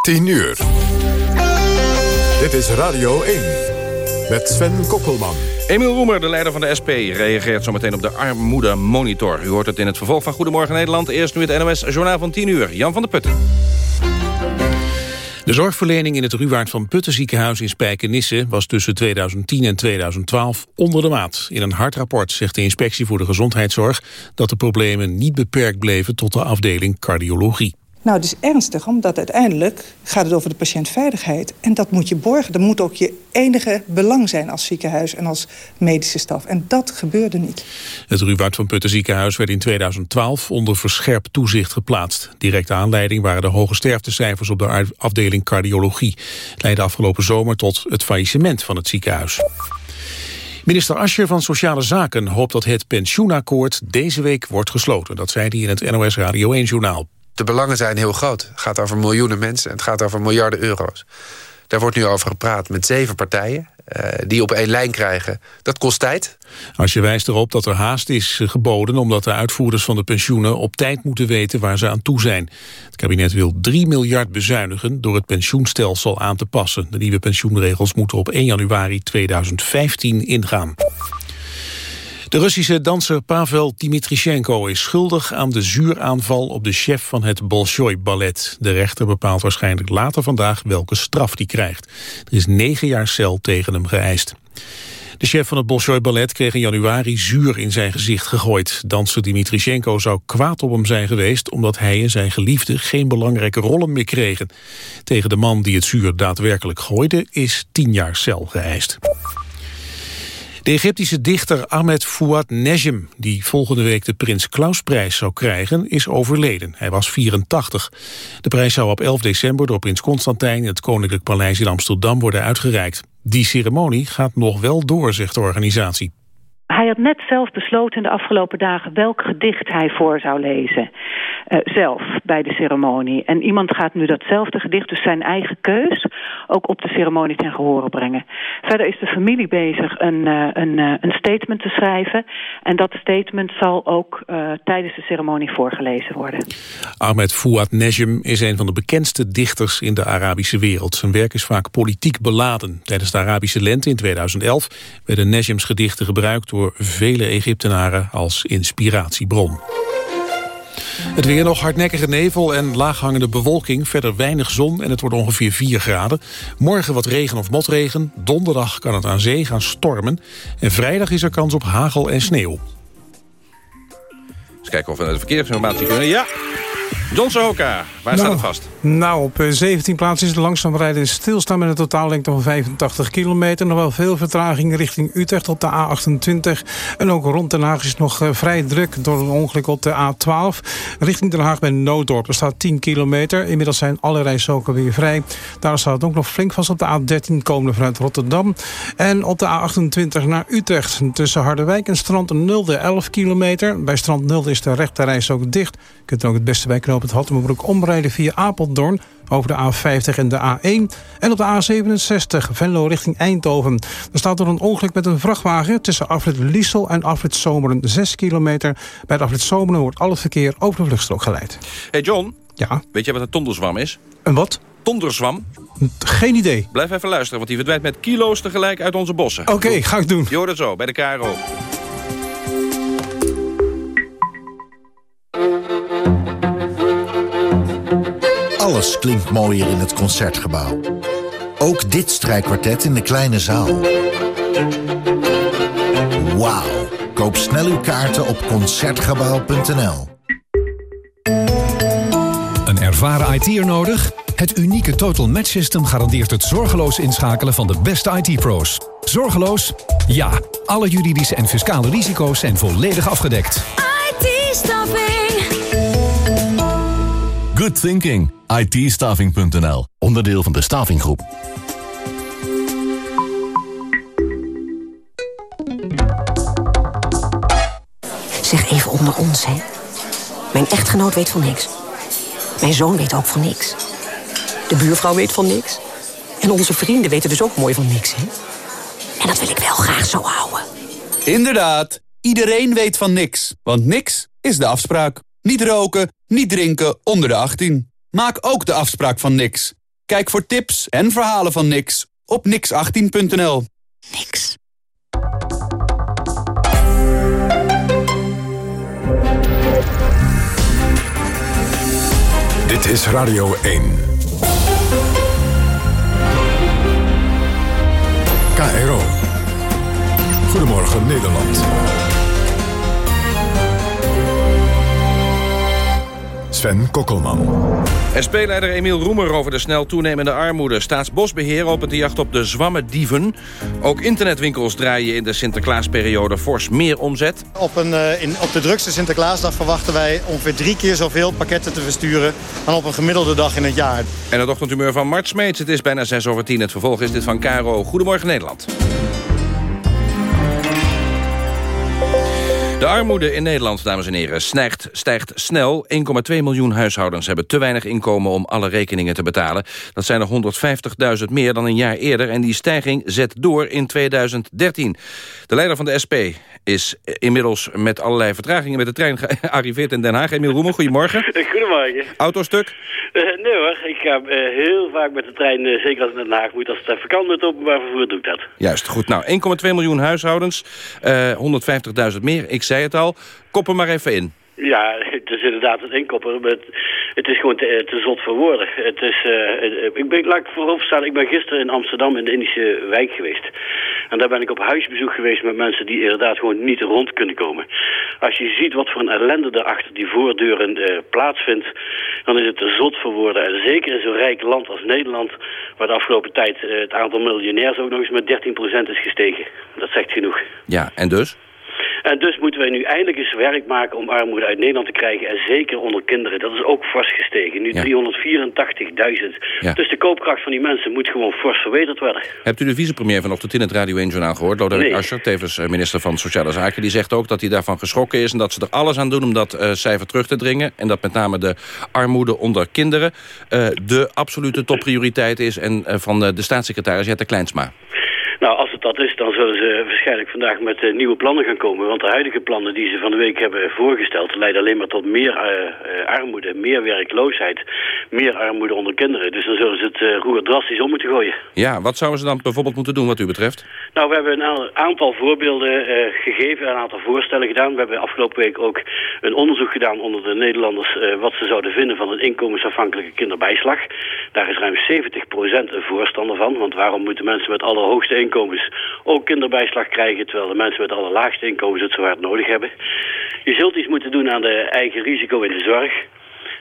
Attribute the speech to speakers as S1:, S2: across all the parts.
S1: 10 uur. Dit is Radio 1 met Sven Kokkelman.
S2: Emiel Roemer, de leider van de SP, reageert zometeen op de armoedemonitor. U hoort het in het vervolg van Goedemorgen Nederland. Eerst nu het NOS Journaal van 10 uur. Jan van der Putten.
S3: De zorgverlening in het Ruwaard van Putten ziekenhuis in Spijkenisse was tussen 2010 en 2012 onder de maat. In een hard rapport zegt de inspectie voor de gezondheidszorg dat de problemen niet beperkt bleven tot de afdeling cardiologie.
S4: Nou, is ernstig, omdat uiteindelijk gaat het over de patiëntveiligheid. En dat moet je borgen. Dat moet ook je enige belang zijn als ziekenhuis en als medische staf. En dat gebeurde niet.
S3: Het Ruwaard van Putten ziekenhuis werd in 2012 onder verscherpt toezicht geplaatst. Directe aanleiding waren de hoge sterftecijfers op de afdeling cardiologie. Leidde afgelopen zomer tot het faillissement van het ziekenhuis. Minister Ascher van Sociale Zaken hoopt dat het pensioenakkoord deze week wordt gesloten. Dat zei hij in het NOS Radio 1-journaal.
S5: De belangen zijn heel groot. Het gaat over miljoenen mensen. Het gaat over miljarden euro's. Daar wordt nu over gepraat met zeven partijen. Uh, die op één lijn krijgen. Dat kost tijd.
S3: Als je wijst erop dat er haast is geboden... omdat de uitvoerders van de pensioenen op tijd moeten weten waar ze aan toe zijn. Het kabinet wil 3 miljard bezuinigen door het pensioenstelsel aan te passen. De nieuwe pensioenregels moeten op 1 januari 2015 ingaan. De Russische danser Pavel Dimitrichenko is schuldig aan de zuuraanval op de chef van het Bolshoi-ballet. De rechter bepaalt waarschijnlijk later vandaag welke straf die krijgt. Er is negen jaar cel tegen hem geëist. De chef van het Bolshoi Ballet kreeg in januari zuur in zijn gezicht gegooid. Danser Dimitrichenko zou kwaad op hem zijn geweest... omdat hij en zijn geliefde geen belangrijke rollen meer kregen. Tegen de man die het zuur daadwerkelijk gooide... is tien jaar cel geëist. De Egyptische dichter Ahmed Fouad Nejem, die volgende week de Prins Klausprijs zou krijgen, is overleden. Hij was 84. De prijs zou op 11 december door prins Constantijn in het Koninklijk Paleis in Amsterdam worden uitgereikt. Die ceremonie gaat nog wel door, zegt de organisatie.
S6: Hij had net zelf besloten in de afgelopen dagen welk gedicht hij voor zou lezen. Uh, zelf, bij de ceremonie. En iemand gaat nu datzelfde gedicht, dus zijn eigen keus... ook op de ceremonie ten gehore brengen. Verder is de familie bezig een, uh, een, uh, een statement te schrijven. En dat statement zal ook tijdens de ceremonie voorgelezen worden.
S3: Ahmed Fouad Nejem is een van de bekendste dichters in de Arabische wereld. Zijn werk is vaak politiek beladen. Tijdens de Arabische lente in 2011 werden Nejems gedichten gebruikt vele Egyptenaren als inspiratiebron. Het weer nog hardnekkige nevel en laaghangende bewolking. Verder weinig zon en het wordt ongeveer 4 graden. Morgen wat regen of motregen. Donderdag kan het aan zee gaan stormen. En vrijdag is er kans op hagel en sneeuw.
S2: Eens kijken of we naar de verkeersinformatie kunnen. Ja, John waar
S7: nou,
S2: staat het vast?
S7: Nou, op 17 plaatsen is het langzaam rijden en stilstaan... met een totaallengte van 85 kilometer. Nog wel veel vertraging richting Utrecht op de A28. En ook rond Den Haag is het nog uh, vrij druk door een ongeluk op de A12. Richting Den Haag bij Nooddorp. Er staat 10 kilometer. Inmiddels zijn alle rijstroken weer vrij. Daar staat het ook nog flink vast op de A13 komende vanuit Rotterdam. En op de A28 naar Utrecht. Tussen Harderwijk en Strand 0 11 kilometer. Bij Strand 0 is de rechterreis ook dicht. Je kunt er ook het beste bij knopen het Hattemerbroek omrijden via Apeldoorn over de A50 en de A1. En op de A67 Venlo richting Eindhoven. Er staat er een ongeluk met een vrachtwagen tussen Afrit Liesel en Afrit Zomeren 6 kilometer. Bij de Afrit Zomeren wordt al het verkeer over de vluchtstrook geleid.
S2: Hey John,
S7: ja?
S2: weet je wat een tonderzwam is?
S7: Een wat?
S2: Tonderzwam.
S7: Geen idee.
S2: Blijf even luisteren, want die verdwijnt met kilo's tegelijk uit onze bossen.
S7: Oké, okay, ga ik doen.
S2: Je hoort het zo, bij de KRO.
S8: Alles klinkt mooier in het Concertgebouw. Ook dit strijkkwartet in de kleine zaal. Wauw. Koop snel uw kaarten op Concertgebouw.nl.
S9: Een ervaren IT'er nodig? Het unieke Total Match System garandeert het zorgeloos inschakelen van de beste IT-pro's. Zorgeloos? Ja. Alle juridische en fiscale risico's zijn volledig afgedekt.
S10: IT-staffing.
S11: Good thinking. ITstaving.nl. Onderdeel van de Stavinggroep.
S12: Zeg even onder ons, hè. Mijn echtgenoot weet van niks. Mijn zoon weet ook van niks. De buurvrouw weet van niks. En onze vrienden weten dus ook mooi van niks, hè. En dat wil ik wel graag zo houden.
S13: Inderdaad. Iedereen weet van niks. Want niks is de afspraak. Niet roken, niet drinken onder de 18. Maak ook de afspraak van niks. Kijk voor tips en verhalen van Nix op nix18.nl.
S10: Niks.
S1: Dit is Radio 1. KRO. Goedemorgen Nederland. Sven Kokkelman.
S2: SP-leider Emiel Roemer over de snel toenemende armoede. Staatsbosbeheer opent de jacht op de zwammerdieven. Ook internetwinkels draaien in de Sinterklaasperiode fors meer omzet.
S14: Op, een, eh, in, op de drukste Sinterklaasdag verwachten wij ongeveer drie keer zoveel pakketten te versturen... dan op een gemiddelde dag in het jaar.
S2: En het ochtendhumeur van Mart Smeets. Het is bijna 6 over 10. Het vervolg is dit van Caro. Goedemorgen Nederland. De armoede in Nederland, dames en heren, stijgt, stijgt snel. 1,2 miljoen huishoudens hebben te weinig inkomen om alle rekeningen te betalen. Dat zijn er 150.000 meer dan een jaar eerder en die stijging zet door in 2013. De leider van de SP is inmiddels met allerlei vertragingen met de trein gearriveerd in Den Haag. Emiel Roemer, goedemorgen.
S15: Goedemorgen.
S2: Autostuk?
S15: Uh, nee hoor, ik ga uh, heel vaak met de trein, uh, zeker als ik naar Den Haag moet. Als het even kan met openbaar vervoer, doe ik dat.
S2: Juist, goed. Nou, 1,2 miljoen huishoudens, 150.000 meer. Ik zei het al, kop er maar even in.
S15: Ja, het is inderdaad het inkopper. Maar het, is gewoon te, te, zot voor woorden. Het is, uh, ik ben, laat ik voorop staan, ik ben gisteren in Amsterdam in de Indische wijk geweest. En daar ben ik op huisbezoek geweest met mensen die inderdaad gewoon niet rond kunnen komen. Als je ziet wat voor een ellende er achter die voordeuren uh, plaatsvindt, dan is het te zot voor woorden. En zeker in zo'n rijk land als Nederland, waar de afgelopen tijd het aantal miljonairs ook nog eens met 13% is gestegen. Dat zegt genoeg.
S2: Ja, en dus?
S15: En dus moeten wij nu eindelijk eens werk maken om armoede uit Nederland te krijgen. En zeker onder kinderen. Dat is ook fors gestegen. Nu 384.000.
S2: Ja.
S15: Dus de koopkracht van die mensen moet gewoon fors verbeterd worden.
S2: Hebt u de vicepremier vanochtend in het Radio 1-journaal gehoord? Lodewijk
S15: Nee.
S2: Asscher, tevens eh, minister van Sociale Zaken. Die zegt ook dat hij daarvan geschrokken is... en dat ze er alles aan doen om dat eh, cijfer terug te dringen. En dat met name de armoede onder kinderen... eh, de absolute topprioriteit is. En van de staatssecretaris Jette Kleinsma.
S15: Nou, als het dat is, dan zullen ze waarschijnlijk vandaag met eh, nieuwe plannen gaan komen. Want de huidige plannen die ze van de week hebben voorgesteld... leiden alleen maar tot meer eh, eh, armoede, meer werkloosheid... meer armoede onder kinderen. Dus dan zullen ze het eh, roer drastisch om moeten gooien.
S2: Ja, wat zouden ze dan bijvoorbeeld moeten doen wat u betreft?
S15: Nou, we hebben een aantal voorbeelden gegeven, een aantal voorstellen gedaan. We hebben afgelopen week ook een onderzoek gedaan onder de Nederlanders... wat ze zouden vinden van een inkomensafhankelijke kinderbijslag. Daar is ruim 70% een voorstander van. Want waarom moeten mensen met allerhoogste inkomens ook kinderbijslag krijgen... terwijl de mensen met allerlaagste inkomens het zo hard nodig hebben? Je zult iets moeten doen aan de eigen risico in de zorg...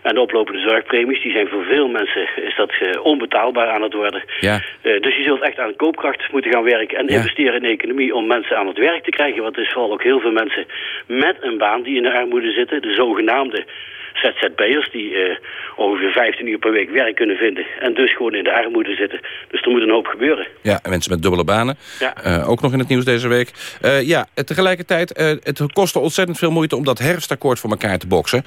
S15: En de oplopende zorgpremies, die zijn voor veel mensen is dat eh, onbetaalbaar aan het worden.
S2: Ja.
S15: Eh, dus je zult echt aan koopkracht moeten gaan werken en
S2: Ja.
S15: investeren in de economie om mensen aan het werk te krijgen. Want er is vooral ook heel veel mensen met een baan die in de armoede zitten. De zogenaamde ZZP'ers die eh, ongeveer 15 uur per week werk kunnen vinden. En dus gewoon in de armoede zitten. Dus er moet een hoop gebeuren.
S2: Ja, en mensen met dubbele banen.
S15: Ja.
S2: Eh, ook nog in het nieuws deze week. Eh, ja, tegelijkertijd, het kostte ontzettend veel moeite... om dat herfstakkoord voor elkaar te boksen.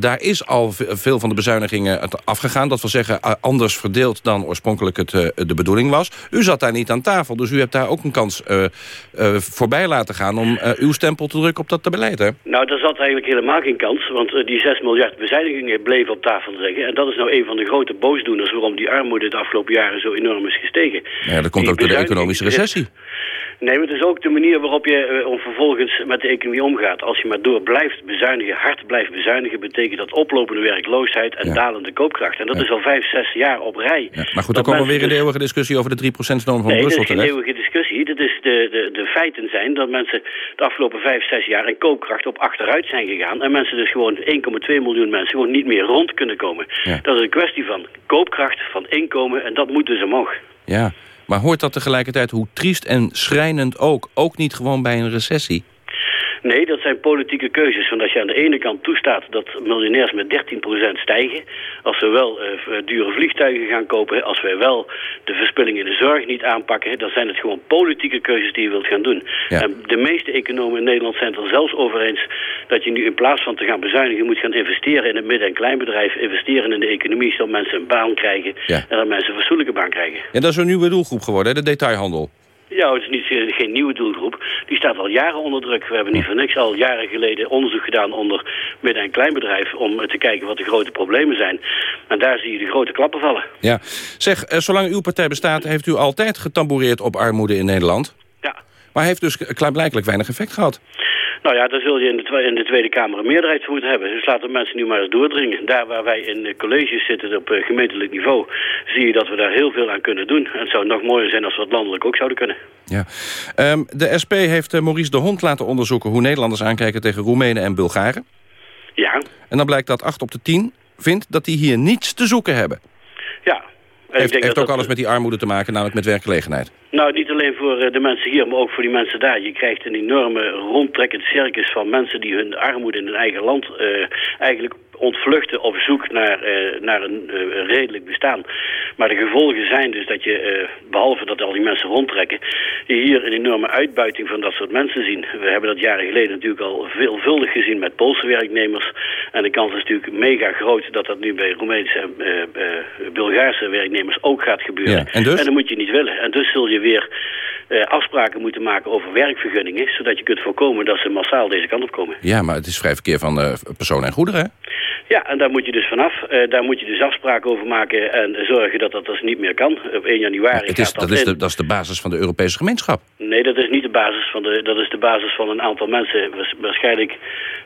S2: Daar is al ve- veel van de bezuinigingen afgegaan. Dat wil zeggen, anders verdeeld dan oorspronkelijk het, de bedoeling was. U zat daar niet aan tafel, dus u hebt daar ook een kans voorbij laten gaan... om uw stempel te drukken op dat beleid, hè?
S15: Nou, daar zat eigenlijk helemaal geen kans. Want die 6 miljard bezuinigingen bleven op tafel liggen. En dat is nou een van de grote boosdoeners... waarom die armoede de afgelopen jaren zo enorm is gestegen.
S2: Ja, dat komt
S15: Die
S2: ook door de economische recessie.
S15: Nee, maar het is ook de manier waarop je eh, om vervolgens met de economie omgaat. Als je maar door blijft bezuinigen, hard blijft bezuinigen... betekent dat oplopende werkloosheid en dalende koopkracht. En dat is al vijf, zes jaar op rij.
S2: Maar goed, dan komen we weer in de
S15: dus-
S2: eeuwige discussie... over de 3%-norm van
S15: nee,
S2: Brussel terecht.
S15: Is de, de, de feiten zijn dat mensen de afgelopen vijf, zes jaar in koopkracht op achteruit zijn gegaan. En mensen dus gewoon 1,2 miljoen mensen gewoon niet meer rond kunnen komen.
S2: Ja.
S15: Dat is een kwestie van koopkracht, van inkomen en dat moet dus omhoog.
S2: Ja, maar hoort dat tegelijkertijd, hoe triest en schrijnend ook... ook niet gewoon bij een recessie?
S15: Nee, dat zijn politieke keuzes. Want als je aan de ene kant toestaat dat miljonairs met 13% stijgen... als we wel eh, v- dure vliegtuigen gaan kopen... als wij wel de verspilling in de zorg niet aanpakken... dan zijn het gewoon politieke keuzes die je wilt gaan doen.
S2: Ja.
S15: En de meeste economen in Nederland zijn het er zelfs over eens... dat je nu in plaats van te gaan bezuinigen... moet gaan investeren in het midden- en kleinbedrijf... investeren in de economie, zodat mensen een baan krijgen...
S2: Ja.
S15: en dat mensen een fatsoenlijke baan krijgen.
S2: En dat is een nieuwe doelgroep geworden, hè, de detailhandel.
S15: Ja, het is niet, geen nieuwe doelgroep. Die staat al jaren onder druk. We hebben niet voor niks al jaren geleden onderzoek gedaan onder midden- en kleinbedrijf... om te kijken wat de grote problemen zijn. En daar zie je de grote klappen vallen.
S2: Ja. Zeg, eh, zolang uw partij bestaat... heeft u altijd getamboureerd op armoede in Nederland?
S15: Ja.
S2: Maar heeft dus klaarblijkelijk weinig effect gehad?
S15: Nou ja, daar zul je in de, in de Tweede Kamer een meerderheid voor moeten hebben. Dus laten mensen nu maar eens doordringen. Daar waar wij in colleges zitten op eh, gemeentelijk niveau... zie je dat we daar heel veel aan kunnen doen. En het zou nog mooier zijn als we het landelijk ook zouden kunnen.
S2: Ja. Ehm, de SP heeft eh, Maurice de Hond laten onderzoeken... hoe Nederlanders aankijken tegen Roemenen en Bulgaren.
S15: Ja,
S2: En dan blijkt dat 8 op de 10 vindt dat die hier niets te zoeken hebben. Heeft, heeft
S15: dat
S2: ook
S15: dat-
S2: alles met die armoede te maken, namelijk met werkgelegenheid.
S15: Nou, niet alleen voor eh, de mensen hier, maar ook voor die mensen daar. Je krijgt een enorme rondtrekkend circus van mensen die hun armoede in hun eigen land eh, eigenlijk ontvluchten op zoek naar, eh, naar een eh, redelijk bestaan. Maar de gevolgen zijn dus dat je, eh, behalve dat al die mensen rondtrekken, je hier een enorme uitbuiting van dat soort mensen zien. We hebben dat jaren geleden natuurlijk al veelvuldig gezien met Poolse werknemers. En de kans is natuurlijk mega groot dat dat nu bij Roemeense en Bulgaarse werknemers ook gaat gebeuren.
S2: Ja, en dus?
S15: dat moet je niet willen. En dus zul je weer afspraken moeten maken over werkvergunningen, zodat je kunt voorkomen dat ze massaal deze kant op komen.
S2: Ja, maar het is vrij verkeer van personen en goederen, hè?
S15: Ja, en daar moet je dus vanaf. Eh, daar moet je dus afspraken over maken en zorgen dat dat dus niet meer kan. Op 1 januari
S2: Het is,
S15: gaat dat,
S2: dat, is
S15: in.
S2: de, dat is de basis van de Europese gemeenschap.
S15: Nee, dat is niet de basis van de. Dat is de basis van een aantal mensen, waars- waarschijnlijk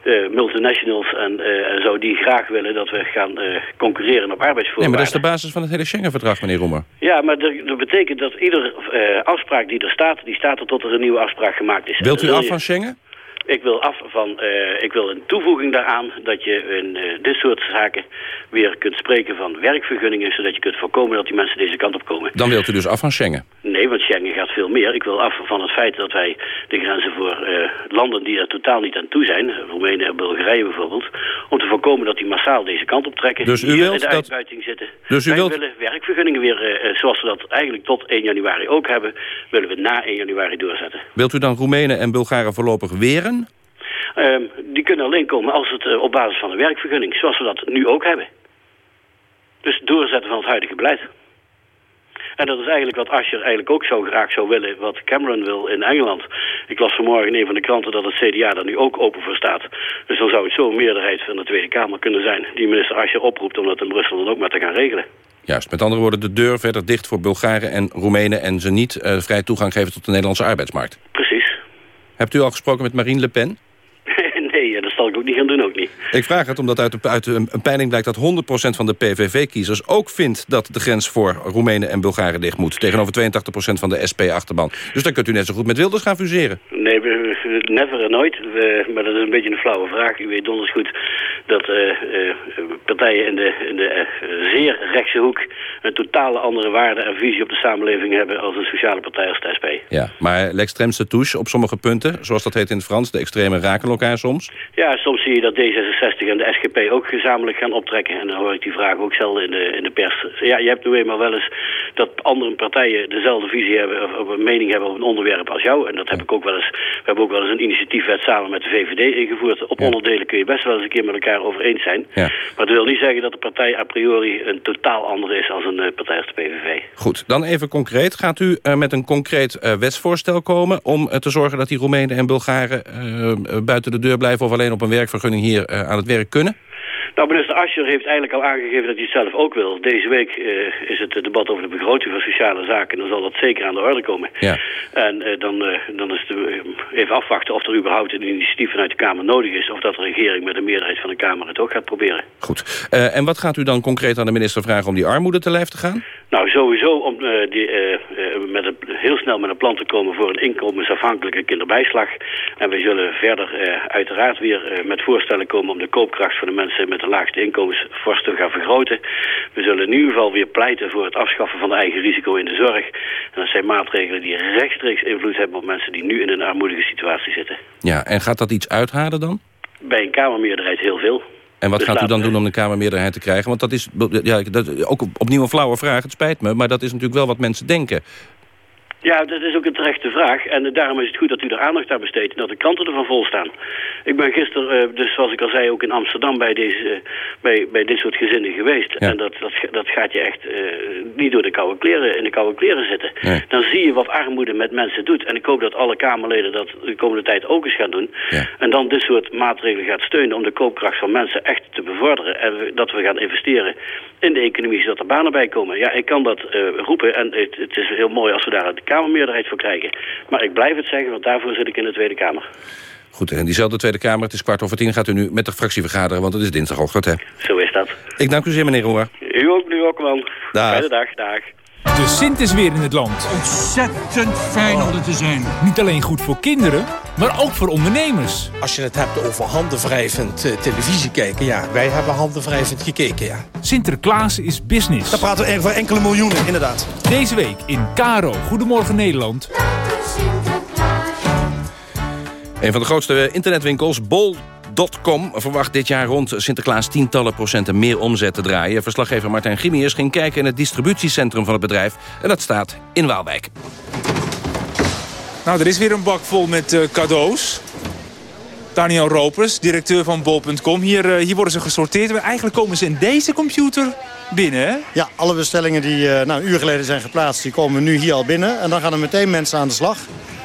S15: eh, multinationals en, en zo, die graag willen dat we gaan concurreren op
S2: Nee,
S15: arbeidsvoorwaarden.
S2: maar dat is de basis van het hele Schengen-verdrag, meneer Roemer.
S15: Ja, maar dat, betekent dat iedere afspraak die er staat, die staat er tot er een nieuwe afspraak gemaakt is.
S2: Wilt u af van Schengen?
S15: Ik wil af van, eh, ik wil een toevoeging daaraan dat je in eh, dit soort zaken weer kunt spreken van werkvergunningen, zodat je kunt voorkomen dat die mensen deze kant op komen.
S2: Dan wilt u dus af van Schengen.
S15: Nee, want Schengen gaat veel meer. Ik wil af van het feit dat wij de grenzen voor eh, landen die er totaal niet aan toe zijn, Roemenië en Bulgarije bijvoorbeeld, om te voorkomen dat die massaal deze kant op trekken,
S2: Dus u wilt
S15: in de
S2: dat-
S15: uitbuiting zitten.
S2: Dus u
S15: wij
S2: wilt-
S15: willen werkvergunningen weer, zoals we dat eigenlijk tot 1 januari ook hebben, willen we na 1 januari doorzetten.
S2: Wilt u dan Roemenen en Bulgaren voorlopig weren?
S15: Ehm, die kunnen alleen komen als het eh, op basis van een werkvergunning, zoals we dat nu ook hebben. Dus doorzetten van het huidige beleid. En dat is eigenlijk wat Asscher eigenlijk ook zo graag zou willen, wat Cameron wil in Engeland. Ik las vanmorgen in een van de kranten dat het CDA daar nu ook open voor staat. Dus dan zou het zo een meerderheid van de Tweede Kamer kunnen zijn die minister Asscher oproept om dat in Brussel dan ook maar te gaan regelen.
S2: Juist, met andere woorden, de deur verder dicht voor Bulgaren en Roemenen... en ze niet eh, vrij toegang geven tot de Nederlandse arbeidsmarkt.
S15: Precies.
S2: Hebt u al gesproken met Marine Le Pen?
S15: nee, dat zal ik ook niet gaan doen, ook niet.
S2: Ik vraag het omdat uit, de, uit een peiling blijkt dat 100% van de PVV-kiezers ook vindt dat de grens voor Roemenen en Bulgaren dicht moet. Tegenover 82% van de SP-achterban. Dus dan kunt u net zo goed met Wilders gaan fuseren.
S15: Nee, never en nooit. We- maar dat is een beetje een flauwe vraag. U weet donders goed dat eh, eh, partijen in de, in de eh, zeer rechtse hoek... een totale andere waarde en visie op de samenleving hebben... als een sociale partij als de SP.
S2: Ja, maar l'extremste touche op sommige punten, zoals dat heet in het Frans, de extreme raken elkaar soms.
S15: Ja, soms zie je dat D66 en de SGP ook gezamenlijk gaan optrekken. En dan hoor ik die vraag ook zelden in de, in de pers. Ja, je hebt nu eenmaal wel eens dat andere partijen dezelfde visie hebben... of, of een mening hebben over een onderwerp als jou. En dat heb ik ook wel eens... We hebben ook wel eens een initiatiefwet samen met de VVD ingevoerd. Op onderdelen kun je best wel eens een keer met elkaar over eens zijn.
S2: Ja.
S15: Maar dat wil niet zeggen dat de partij a priori een totaal andere is als een eh, partij als de PVV.
S2: Goed, dan even concreet. Gaat u eh, met een concreet eh, wetsvoorstel komen... om te zorgen dat die Roemenen en Bulgaren buiten de deur blijven... of alleen op een werkvergunning hier eh, aan het werk kunnen?
S15: Nou, minister Ascher heeft eigenlijk al aangegeven dat hij het zelf ook wil. Deze week eh, is het debat over de begroting van sociale zaken. Dan zal dat zeker aan de orde komen.
S2: Ja.
S15: En eh, dan, eh, dan is het even afwachten of er überhaupt een initiatief vanuit de Kamer nodig is... of dat de regering met een meerderheid van de Kamer het ook gaat proberen.
S2: Goed. En wat gaat u dan concreet aan de minister vragen om die armoede te lijf te gaan?
S15: Nou, sowieso om die, met een, heel snel met een plan te komen voor een inkomensafhankelijke kinderbijslag. En we zullen verder uiteraard weer met voorstellen komen om de koopkracht van de mensen met de laagste inkomens fors gaan vergroten. We zullen in ieder geval weer pleiten voor het afschaffen van de eigen risico in de zorg. En dat zijn maatregelen die rechtstreeks invloed hebben op mensen die nu in een armoedige situatie zitten.
S2: Ja, en gaat dat iets uithalen dan?
S15: Bij een Kamermeerderheid heel veel.
S2: En wat
S15: Dus
S2: gaat u dan doen om de Kamermeerderheid te krijgen? Want dat is ja, dat, ook op- opnieuw een flauwe vraag, het spijt me... maar dat is natuurlijk wel wat mensen denken.
S15: Ja, dat is ook een terechte vraag. En daarom is het goed dat u er aandacht aan besteedt en dat de kranten ervan vol staan. Ik ben gisteren, eh, dus zoals ik al zei, ook in Amsterdam bij, deze, bij, bij dit soort gezinnen geweest. En dat, dat, dat gaat je echt eh, niet door de koude kleren, in de koude kleren zitten.
S2: Nee.
S15: Dan zie je wat armoede met mensen doet. En ik hoop dat alle Kamerleden dat de komende tijd ook eens gaan doen. En dan dit soort maatregelen gaat steunen om de koopkracht van mensen echt te bevorderen. En we- dat we gaan investeren in de economie, zodat er banen bij komen. Ja, ik kan dat eh, roepen en het, het is heel mooi als we daar Kamermeerderheid voor krijgen. Maar ik blijf het zeggen, want daarvoor zit ik in de Tweede Kamer.
S2: Goed, en diezelfde Tweede Kamer, het is kwart over tien... gaat u nu met de fractie vergaderen, want het is dinsdagochtend, hè?
S15: Zo is dat.
S2: Ik dank u zeer, meneer Roer.
S15: U ook, nu ook, man.
S2: Dag.
S15: Fijne dag, dag.
S16: De Sint is weer in het land. Ontzettend fijn om er te zijn. Niet alleen goed voor kinderen, maar ook voor ondernemers.
S17: Als je het hebt over handenwrijvend eh, televisie kijken, ja, wij hebben handenwrijvend gekeken, ja.
S16: Sinterklaas is business.
S17: Dan praten we over enkele miljoenen, inderdaad.
S16: Deze week in Caro, Goedemorgen Nederland.
S2: Een van de grootste internetwinkels, bol.com, verwacht dit jaar rond Sinterklaas tientallen procenten meer omzet te draaien. Verslaggever Martijn Grimiers ging kijken in het distributiecentrum van het bedrijf. En dat staat in Waalwijk.
S18: Nou, er is weer een bak vol met eh, cadeaus. Daniel Ropers, directeur van bol.com. Hier, eh, hier worden ze gesorteerd. Eigenlijk komen ze in deze computer binnen, hè?
S14: Ja, alle bestellingen die eh, nou, een uur geleden zijn geplaatst, die komen nu hier al binnen. En dan gaan er meteen mensen aan de slag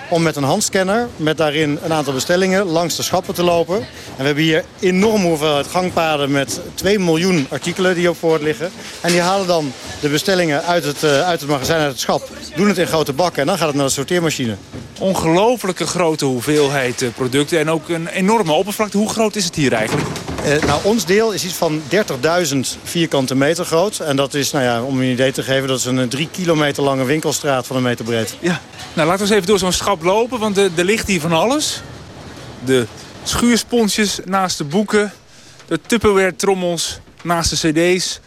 S14: om met een handscanner, met daarin een aantal bestellingen, langs de schappen te lopen. En we hebben hier enorme hoeveelheid gangpaden met 2 miljoen artikelen die op voort liggen. En die halen dan de bestellingen uit het, eh, uit het magazijn, uit het schap, doen het in grote bakken en dan gaat het naar de sorteermachine.
S18: Ongelooflijke grote hoeveelheid eh, producten en ook een enorme oppervlakte. Hoe groot is het hier eigenlijk?
S14: Eh, nou, ons deel is iets van 30.000 vierkante meter groot. En dat is, nou ja, om een idee te geven, dat is een 3 kilometer lange winkelstraat van een meter breed.
S18: Ja. Nou, laten we eens even door zo'n schap lopen, want er, ligt hier van alles. De schuursponsjes naast de boeken, de Tupperware-trommels naast de cd's.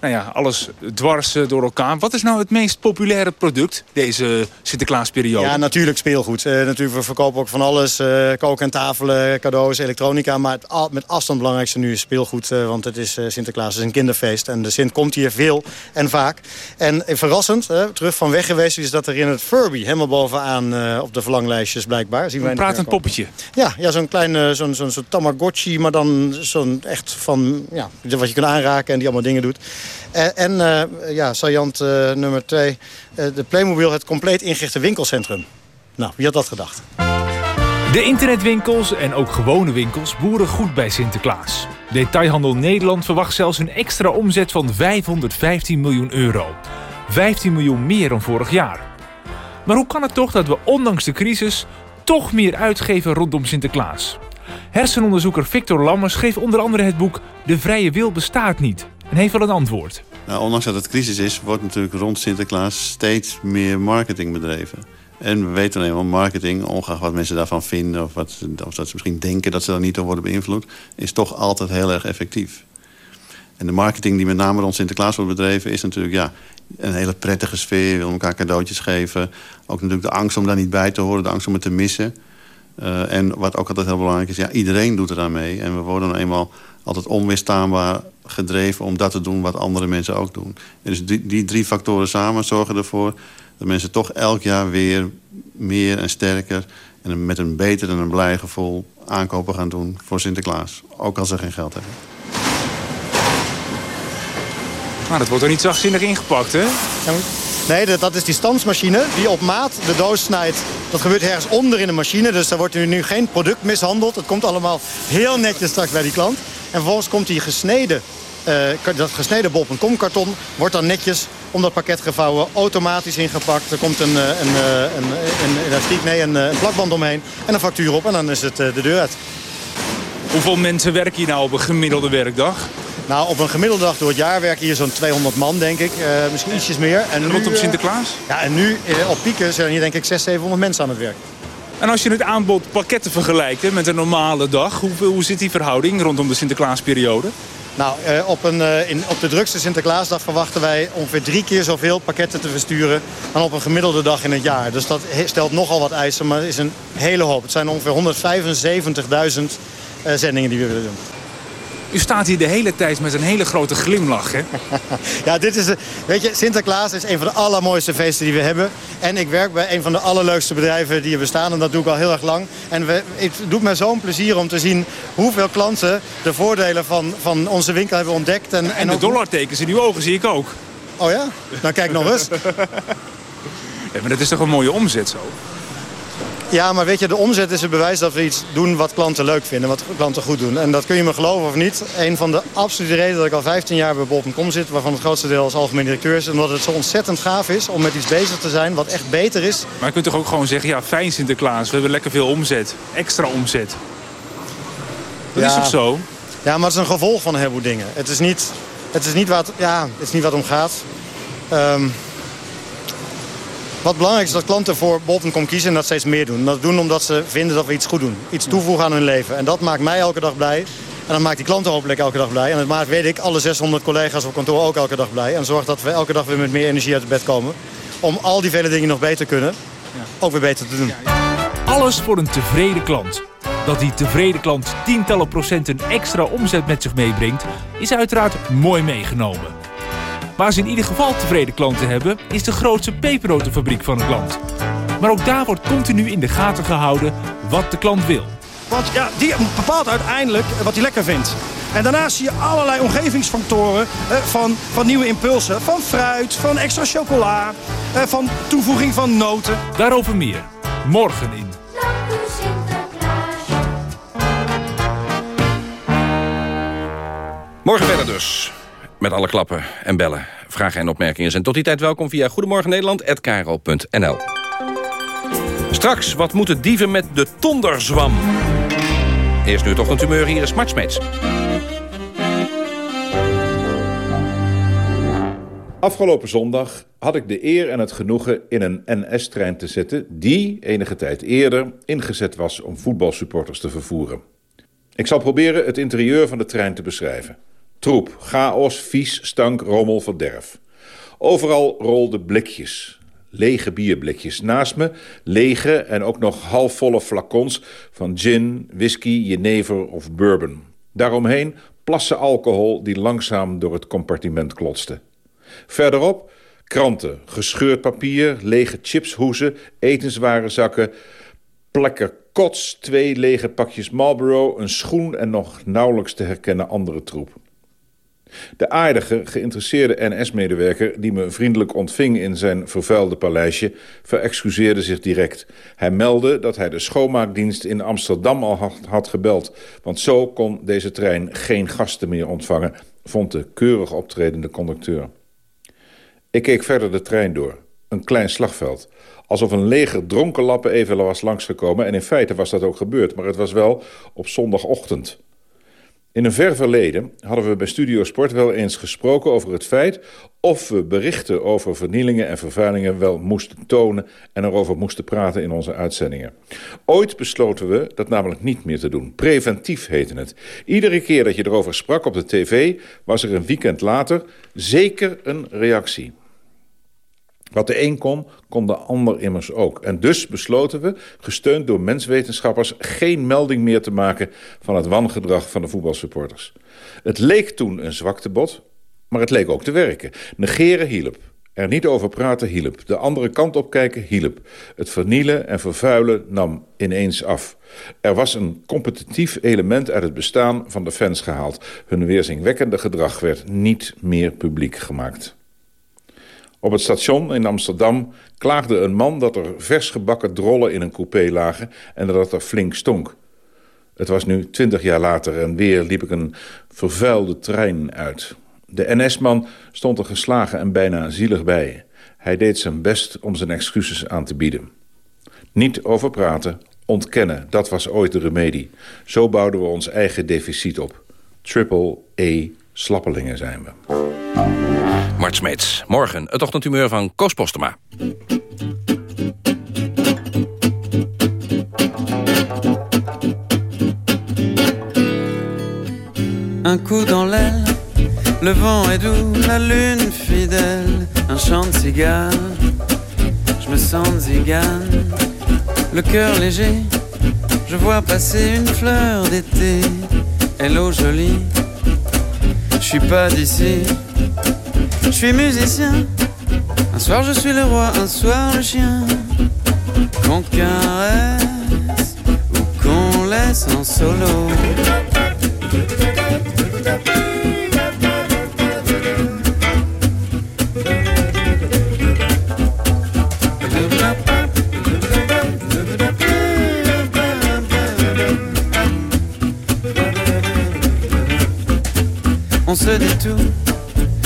S18: Nou ja, alles dwars door elkaar. Wat is nou het meest populaire product deze Sinterklaasperiode?
S14: Ja, natuurlijk speelgoed. Eh, natuurlijk, we verkopen ook van alles. eh koken en tafelen, cadeaus, elektronica. Maar het met afstand belangrijkste nu is speelgoed. eh, want het is, Sinterklaas het is een kinderfeest. En de Sint komt hier veel en vaak. En verrassend, terug van weg geweest... is dat er in het Furby, helemaal bovenaan op de verlanglijstjes blijkbaar... Zien wij
S18: Een pratend poppetje.
S14: Ja, ja zo'n klein zo'n zo'n Tamagotchi, maar dan zo'n echt van, ja, wat je kunt aanraken en die allemaal dingen doet. Eh, en eh, ja, saillant eh, nummer twee, eh, de Playmobil, het compleet ingerichte winkelcentrum. Nou, wie had dat gedacht?
S16: De internetwinkels en ook gewone winkels boeren goed bij Sinterklaas. Detailhandel Nederland verwacht zelfs een extra omzet van 515 miljoen euro. 15 miljoen meer dan vorig jaar. Maar hoe kan het toch dat we ondanks de crisis toch meer uitgeven rondom Sinterklaas? Hersenonderzoeker Victor Lammers schreef onder andere het boek De vrije wil bestaat niet en heeft wel een antwoord.
S19: Nou, ondanks dat het crisis is, wordt natuurlijk rond Sinterklaas steeds meer marketing bedreven. En we weten alleen marketing, ongeacht wat mensen daarvan vinden... of, wat, of dat ze misschien denken dat ze daar niet door worden beïnvloed... is toch altijd heel erg effectief. En de marketing die met name rond Sinterklaas wordt bedreven... is natuurlijk ja, een hele prettige sfeer. Je wil elkaar cadeautjes geven. Ook natuurlijk de angst om daar niet bij te horen, de angst om het te missen. Uh, en wat ook altijd heel belangrijk is, ja, iedereen doet eraan mee. En we worden nou eenmaal altijd onweerstaanbaar gedreven om dat te doen wat andere mensen ook doen. En dus die, die drie factoren samen zorgen ervoor dat mensen toch elk jaar weer meer en sterker... en met een beter en een blij gevoel aankopen gaan doen voor Sinterklaas. Ook als ze geen geld hebben.
S18: Nou, dat wordt er niet zachtzinnig ingepakt, hè?
S14: Nee, dat, dat is die stansmachine die op maat de doos snijdt. Dat gebeurt ergens onder in de machine, dus daar wordt nu, geen product mishandeld. Het komt allemaal heel netjes straks bij die klant. En vervolgens komt die gesneden, uh, dat gesneden bol.com karton... wordt dan netjes om dat pakket gevouwen automatisch ingepakt. Er komt een, een, een, een, een elastiek, een, een plakband omheen en een factuur op en dan is het de deur uit.
S18: Hoeveel mensen werken hier nou op een gemiddelde werkdag?
S14: Nou, op een gemiddelde dag door het jaar werken hier zo'n 200 man, denk ik. Uh, misschien ietsjes meer.
S18: En, en rondom Sinterklaas?
S14: Uh, ja, en nu uh, op pieken zijn hier denk ik 600, 700 mensen aan het werk.
S18: En als je het aanbod pakketten vergelijkt hè, met een normale dag... Hoe, hoe zit die verhouding rondom de Sinterklaasperiode?
S14: Nou, op, een, in, op de drukste Sinterklaasdag verwachten wij ongeveer drie keer zoveel pakketten te versturen dan op een gemiddelde dag in het jaar. Dus dat stelt nogal wat eisen, maar het is een hele hoop. Het zijn ongeveer 175.000 uh, zendingen die we willen doen.
S18: U staat hier de hele tijd met een hele grote glimlach, hè?
S14: Ja, dit is... Weet je, Sinterklaas is een van de allermooiste feesten die we hebben. En ik werk bij een van de allerleukste bedrijven die er bestaan. En dat doe ik al heel erg lang. En we, het doet me zo'n plezier om te zien hoeveel klanten de voordelen van, van onze winkel hebben ontdekt. En,
S18: En de dollartekens in uw ogen zie ik ook.
S14: Oh ja? Nou kijk nog eens.
S18: Ja, maar dat is toch een mooie omzet zo?
S14: Ja, maar weet je, de omzet is het bewijs dat we iets doen wat klanten leuk vinden. Wat klanten goed doen. En dat kun je me geloven of niet. Een van de absolute redenen dat ik al 15 jaar bij bol.com zit... waarvan het grootste deel als algemeen directeur is... omdat het zo ontzettend gaaf is om met iets bezig te zijn wat echt beter is.
S18: Maar je kunt toch ook gewoon zeggen, ja, fijn Sinterklaas. We hebben lekker veel omzet. Extra omzet. Dat is toch zo?
S14: Ja, maar het is een gevolg van een heleboel dingen. Het is niet, het is niet, wat, ja, het is niet wat om gaat. Ehm, wat belangrijk is dat klanten voor bol.com kiezen en dat steeds meer doen. Dat doen omdat ze vinden dat we iets goed doen. Iets toevoegen aan hun leven. En dat maakt mij elke dag blij. En dat maakt die klanten hopelijk elke dag blij. En dat maakt, weet ik, alle 600 collega's op kantoor ook elke dag blij. En zorgt dat we elke dag weer met meer energie uit het bed komen. Om al die vele dingen nog beter kunnen, ook weer beter te doen.
S16: Alles voor een tevreden klant. Dat die tevreden klant tientallen procenten extra omzet met zich meebrengt, is uiteraard mooi meegenomen. Waar ze in ieder geval tevreden klanten hebben, is de grootste pepernotenfabriek van het land. Maar ook daar wordt continu in de gaten gehouden wat de klant wil.
S20: Want ja, die bepaalt uiteindelijk wat hij lekker vindt. En daarnaast zie je allerlei omgevingsfactoren eh, van, van nieuwe impulsen. Van fruit, van extra chocola, eh, van toevoeging van noten.
S16: Daarover meer. Morgen in
S2: Morgen verder dus. Met alle klappen en bellen, vragen en opmerkingen. En tot die tijd welkom via Goedemorgen Nederland@kro.nl. Straks, wat moeten dieven met de tonderzwam? Eerst nu toch een tumeur, hier is Smeets.
S21: Afgelopen zondag had ik de eer en het genoegen in een NS-trein te zitten... die enige tijd eerder ingezet was om voetbalsupporters te vervoeren. Ik zal proberen het interieur van de trein te beschrijven. Troep, chaos, vies, stank, rommel, verderf. Overal rolden blikjes, lege bierblikjes. Naast me lege en ook nog halfvolle flacons van gin, whisky, jenever of bourbon. Daaromheen plassen alcohol die langzaam door het compartiment klotste. Verderop kranten, gescheurd papier, lege chipshoezen, etenswarenzakken, plekken kots, twee lege pakjes Marlboro, een schoen en nog nauwelijks te herkennen andere troep. De aardige, geïnteresseerde NS-medewerker die me vriendelijk ontving in zijn vervuilde paleisje, verexcuseerde zich direct. Hij meldde dat hij de schoonmaakdienst in Amsterdam al had, gebeld, want zo kon deze trein geen gasten meer ontvangen, vond de keurig optredende conducteur. Ik keek verder de trein door. Een klein slagveld. Alsof een leger dronken lappen even was langsgekomen. En in feite was dat ook gebeurd, maar het was wel op zondagochtend. In een ver verleden hadden we bij Studio Sport wel eens gesproken over het feit... of we berichten over vernielingen en vervuilingen wel moesten tonen... en erover moesten praten in onze uitzendingen. Ooit besloten we dat namelijk niet meer te doen. Preventief heette het. Iedere keer dat je erover sprak op de tv... was er een weekend later zeker een reactie. Wat de een kon, kon de ander immers ook. En dus besloten we, gesteund door menswetenschappers... geen melding meer te maken van het wangedrag van de voetbalsupporters. Het leek toen een zwaktebod, maar het leek ook te werken. Negeren hielp. Er niet over praten hielp. De andere kant op kijken hielp. Het vernielen en vervuilen nam ineens af. Er was een competitief element uit het bestaan van de fans gehaald. Hun weerzinwekkende gedrag werd niet meer publiek gemaakt. Op het station in Amsterdam klaagde een man dat er vers gebakken drollen in een coupé lagen en dat er flink stonk. Het was nu twintig jaar later en weer liep ik een vervuilde trein uit. De NS-man stond er geslagen en bijna zielig bij. Hij deed zijn best om zijn excuses aan te bieden. Niet over praten, ontkennen, dat was ooit de remedie. Zo bouwden we ons eigen deficit op. Triple E slappelingen zijn we.
S2: Mart. Morgen het ochtendhumeur van Koos Postema.
S22: Un coup dans l'aile, le vent est doux, la lune fidèle, un chant de cigare. Je me sens zigane, le cœur léger. Je vois passer une fleur d'été. Hello jolie, Je suis pas d'ici, je suis musicien. Un soir je suis le roi, un soir le chien. Qu'on caresse ou qu'on laisse en solo. On se dit tout,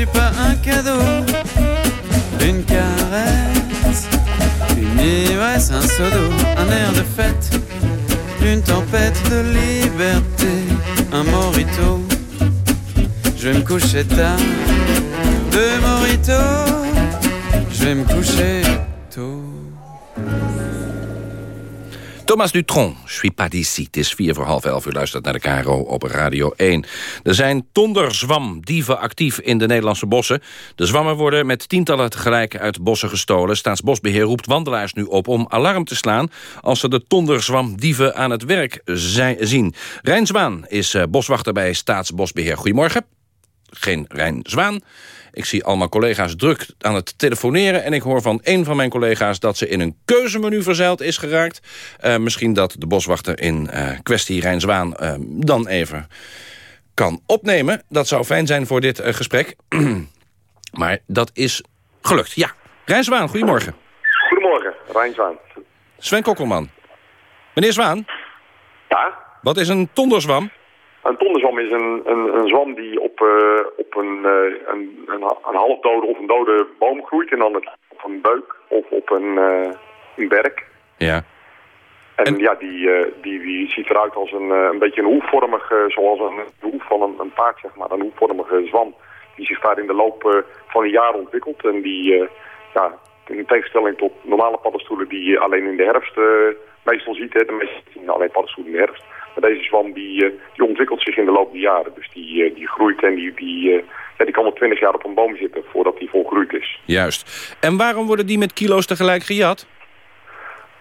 S22: Suis pas un cadeau. Une caresse, une ivresse, un seau d'eau, un air de fête, une tempête de liberté, un morito. Je vais me coucher tard, deux moritos. Je vais me coucher
S2: Thomas Dutron, Je suis pas d'ici. Het is vier voor half elf. U luistert naar de KRO op Radio 1. Er zijn tonderzwamdieven actief in de Nederlandse bossen. De zwammen worden met tientallen tegelijk uit bossen gestolen. Staatsbosbeheer roept wandelaars nu op om alarm te slaan... als ze de tonderzwamdieven aan het werk zien. Rijn Zwaan is eh, boswachter bij Staatsbosbeheer. Goedemorgen. Geen Rijn Zwaan. Ik zie allemaal collega's druk aan het telefoneren... en ik hoor van een van mijn collega's dat ze in een keuzemenu verzeild is geraakt. Eh, misschien dat de boswachter in eh, kwestie Rijn Zwaan eh, dan even kan opnemen. Dat zou fijn zijn voor dit gesprek. maar dat is gelukt, ja. Rijn Zwaan, goedemorgen.
S23: Goedemorgen, Rijn Zwaan.
S2: Sven Kokkelman. Meneer Zwaan.
S23: Ja?
S2: Wat is een tonderzwam?
S23: Een tonderzwam is een, een, een zwam die op, eh, op een, eh, een, een, een halfdode of een dode boom groeit. En dan het, op een beuk of op een, eh, een berk.
S2: Ja.
S23: En, ja, die, die, die ziet eruit als een, een beetje een hoefvormig, zoals een hoef van een, een paard, zeg maar. Een hoefvormige zwam die zich daar in de loop van de jaren ontwikkelt. En die, ja, in tegenstelling tot normale paddenstoelen die je alleen in de herfst meestal ziet. Hè. De meeste zien alleen paddenstoelen in de herfst. Maar deze zwam die, eh, die ontwikkelt zich in de loop der jaren. Dus die, eh, die groeit en die, die, eh, ja, die kan wel twintig jaar op een boom zitten voordat die volgroeid is.
S2: Juist. En waarom worden die met kilo's tegelijk gejat?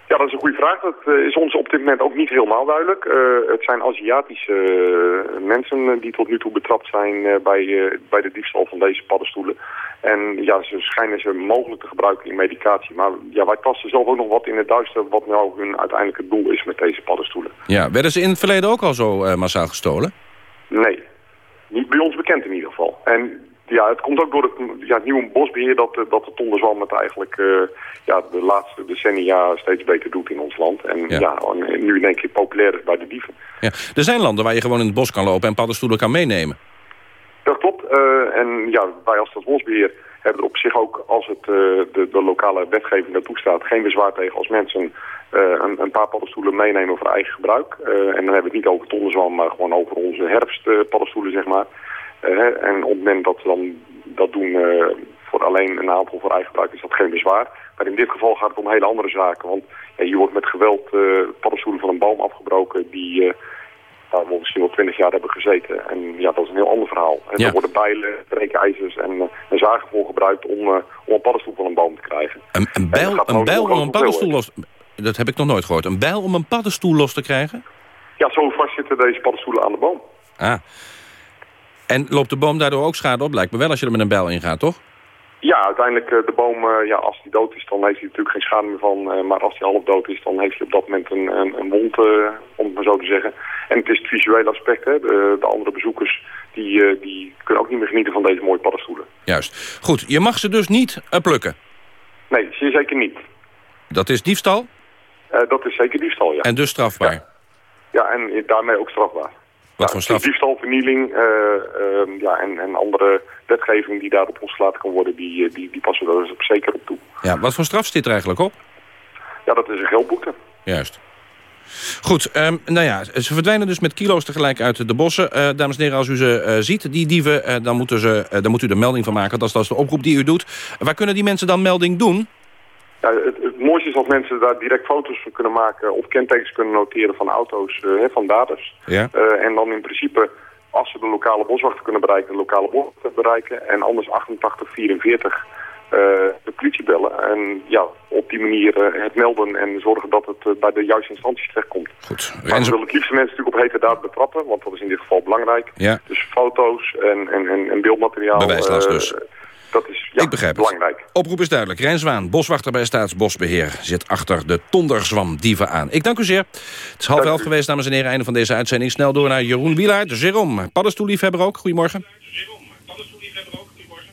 S23: Ja, dat is een goede vraag. Dat eh, is ons op dit moment ook niet helemaal duidelijk. Eh, het zijn Aziatische eh, mensen die tot nu toe betrapt zijn bij, bij de diefstal van deze paddenstoelen. En ja, ze schijnen ze mogelijk te gebruiken in medicatie. Maar ja, wij tasten zelf ook nog wat in het duister wat nou hun uiteindelijke doel is met deze paddenstoelen.
S2: Ja, werden ze in het verleden ook al zo massaal gestolen?
S23: Nee, niet bij ons bekend in ieder geval. En ja, het komt ook door het, ja, het nieuwe bosbeheer dat, eh, dat de tonderzwam het eigenlijk eh, ja, de laatste decennia steeds beter doet in ons land. En
S2: Ja.
S23: ja, en nu denk ik populair is bij de dieven.
S2: Ja. Er zijn landen waar je gewoon in het bos kan lopen en paddenstoelen kan meenemen.
S23: Dat klopt. eh, en ja, wij als Staatsbosbeheer hebben er op zich ook, als het eh, de, de lokale wetgeving dat toestaat, geen bezwaar tegen als mensen eh, een, een paar paddenstoelen meenemen voor eigen gebruik. Eh, en dan hebben we het niet over tonnenzwam, maar gewoon over onze herfstpaddenstoelen, zeg maar. En op het moment dat we dan dat doen eh, voor alleen een aantal voor eigen gebruik, is dat geen bezwaar. Maar in dit geval gaat het om hele andere zaken. Want ja, hier wordt met geweld eh, paddenstoelen van een boom afgebroken die... waar we misschien wel twintig jaar hebben gezeten. En ja, dat is een heel ander verhaal. En
S2: Ja.
S23: er worden bijlen, breekijzers en uh, een zagen voor gebruikt om, uh, om een paddenstoel van een boom te krijgen.
S2: Een, een bijl, een bijl om een paddenstoel los... Dat heb ik nog nooit gehoord. Een bijl om een paddenstoel los te krijgen?
S23: Ja, zo vast zitten deze paddenstoelen aan de boom.
S2: Ah. En loopt de boom daardoor ook schade op? Lijkt me wel als je er met een bijl in gaat, toch?
S23: Ja, uiteindelijk uh, de boom, uh, ja, als die dood is, dan heeft hij natuurlijk geen schade meer van. Uh, maar als hij half dood is, dan heeft hij op dat moment een, een, een wond, om het maar zo te zeggen. En het is het visuele aspect, hè. De, de andere bezoekers, die, die kunnen ook niet meer genieten van deze mooie paddenstoelen.
S2: Juist. Goed, je mag ze dus niet plukken?
S23: Nee, zeer zeker niet.
S2: Dat is diefstal?
S23: dat is zeker diefstal, ja.
S2: En dus strafbaar?
S23: Ja, ja en daarmee ook strafbaar.
S2: Wat voor straf?
S23: Diefstal, vernieling eh, ehm, ja, en, en andere wetgeving die daarop losgelaten kan worden, die, eh, die, die passen we daar dus zeker op toe.
S2: Ja, wat voor straf zit er eigenlijk op?
S23: Ja, dat is een geldboete.
S2: Juist. Goed, ehm, nou ja, ze verdwijnen dus met kilo's tegelijk uit de bossen. Eh, dames en heren, als u ze ziet, die dieven, eh, dan, moeten ze, dan moet u er melding van maken. Dat is, dat is de oproep die u doet. waar kunnen die mensen dan melding doen?
S23: Ja, het, het mooiste is als mensen daar direct foto's van kunnen maken of kentekens kunnen noteren van auto's eh, hè, van daders.
S2: Ja.
S23: Eh, en dan in principe, als ze de lokale boswachter kunnen bereiken, de lokale boswachter bereiken. En anders 8844 eh, de politie bellen. En ja, op die manier het melden en zorgen dat het bij de juiste instanties terechtkomt.
S2: Goed.
S23: Maar we willen het liefste mensen natuurlijk op hete daad betrappen, want dat is in dit geval belangrijk.
S2: Ja.
S23: Dus foto's en, en, en, beeldmateriaal.
S2: Bewijslast dus.
S23: Dat is ja,
S2: Ik begrijp het.
S23: belangrijk.
S2: Oproep is duidelijk. Rijn Zwaan, boswachter bij Staatsbosbeheer... zit achter de tonderzwamdieven aan. Ik dank u zeer. Het is half elf geweest, dames en heren. Einde van deze uitzending. Snel door naar Jeroen Wielaert. Jerome, paddenstoelliefhebber ook. Goedemorgen.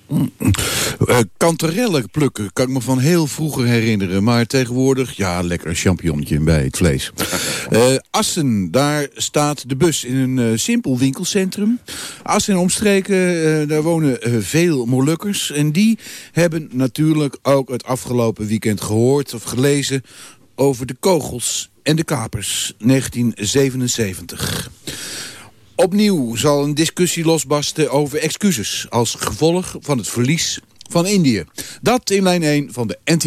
S24: Uh, kanterellen plukken kan ik me van heel vroeger herinneren. Maar tegenwoordig, ja, lekker champignonnetje bij het vlees. Uh, Assen, daar staat de bus in een uh, simpel winkelcentrum. Assen en omstreken, daar wonen veel Molukkers. En die hebben natuurlijk ook het afgelopen weekend gehoord of gelezen... over de kogels en de kapers 1977. Opnieuw zal een discussie losbarsten over excuses... als gevolg van het verlies van Indië. Dat in lijn 1 van de NTR.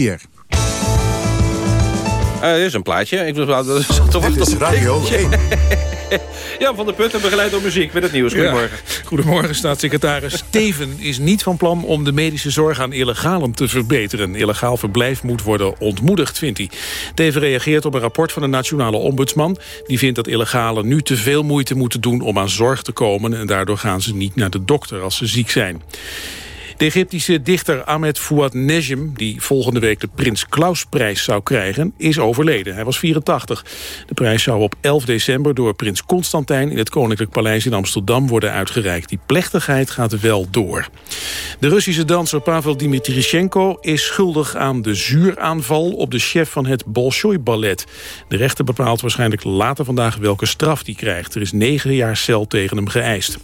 S2: Uh, dit is een plaatje. Ik dat is toch
S1: Dit is Radio 1.
S2: Jan van der Putten, begeleid door muziek met het nieuws. Goedemorgen.
S3: Ja. Goedemorgen, staatssecretaris. Teven is niet van plan om de medische zorg aan illegalen te verbeteren. Illegaal verblijf moet worden ontmoedigd, vindt hij. Teven reageert op een rapport van de Nationale Ombudsman. Die vindt dat illegalen nu te veel moeite moeten doen om aan zorg te komen... en daardoor gaan ze niet naar de dokter als ze ziek zijn. De Egyptische dichter Ahmed Fouad Nejem, die volgende week de Prins Klausprijs zou krijgen, is overleden. Hij was 84. De prijs zou op 11 december door prins Constantijn in het Koninklijk Paleis in Amsterdam worden uitgereikt. Die plechtigheid gaat wel door. De Russische danser Pavel Dimitrichenko is schuldig aan de zuuraanval op de chef van het Bolshoi-ballet. De rechter bepaalt waarschijnlijk later vandaag welke straf die krijgt. Er is negen jaar cel tegen hem geëist.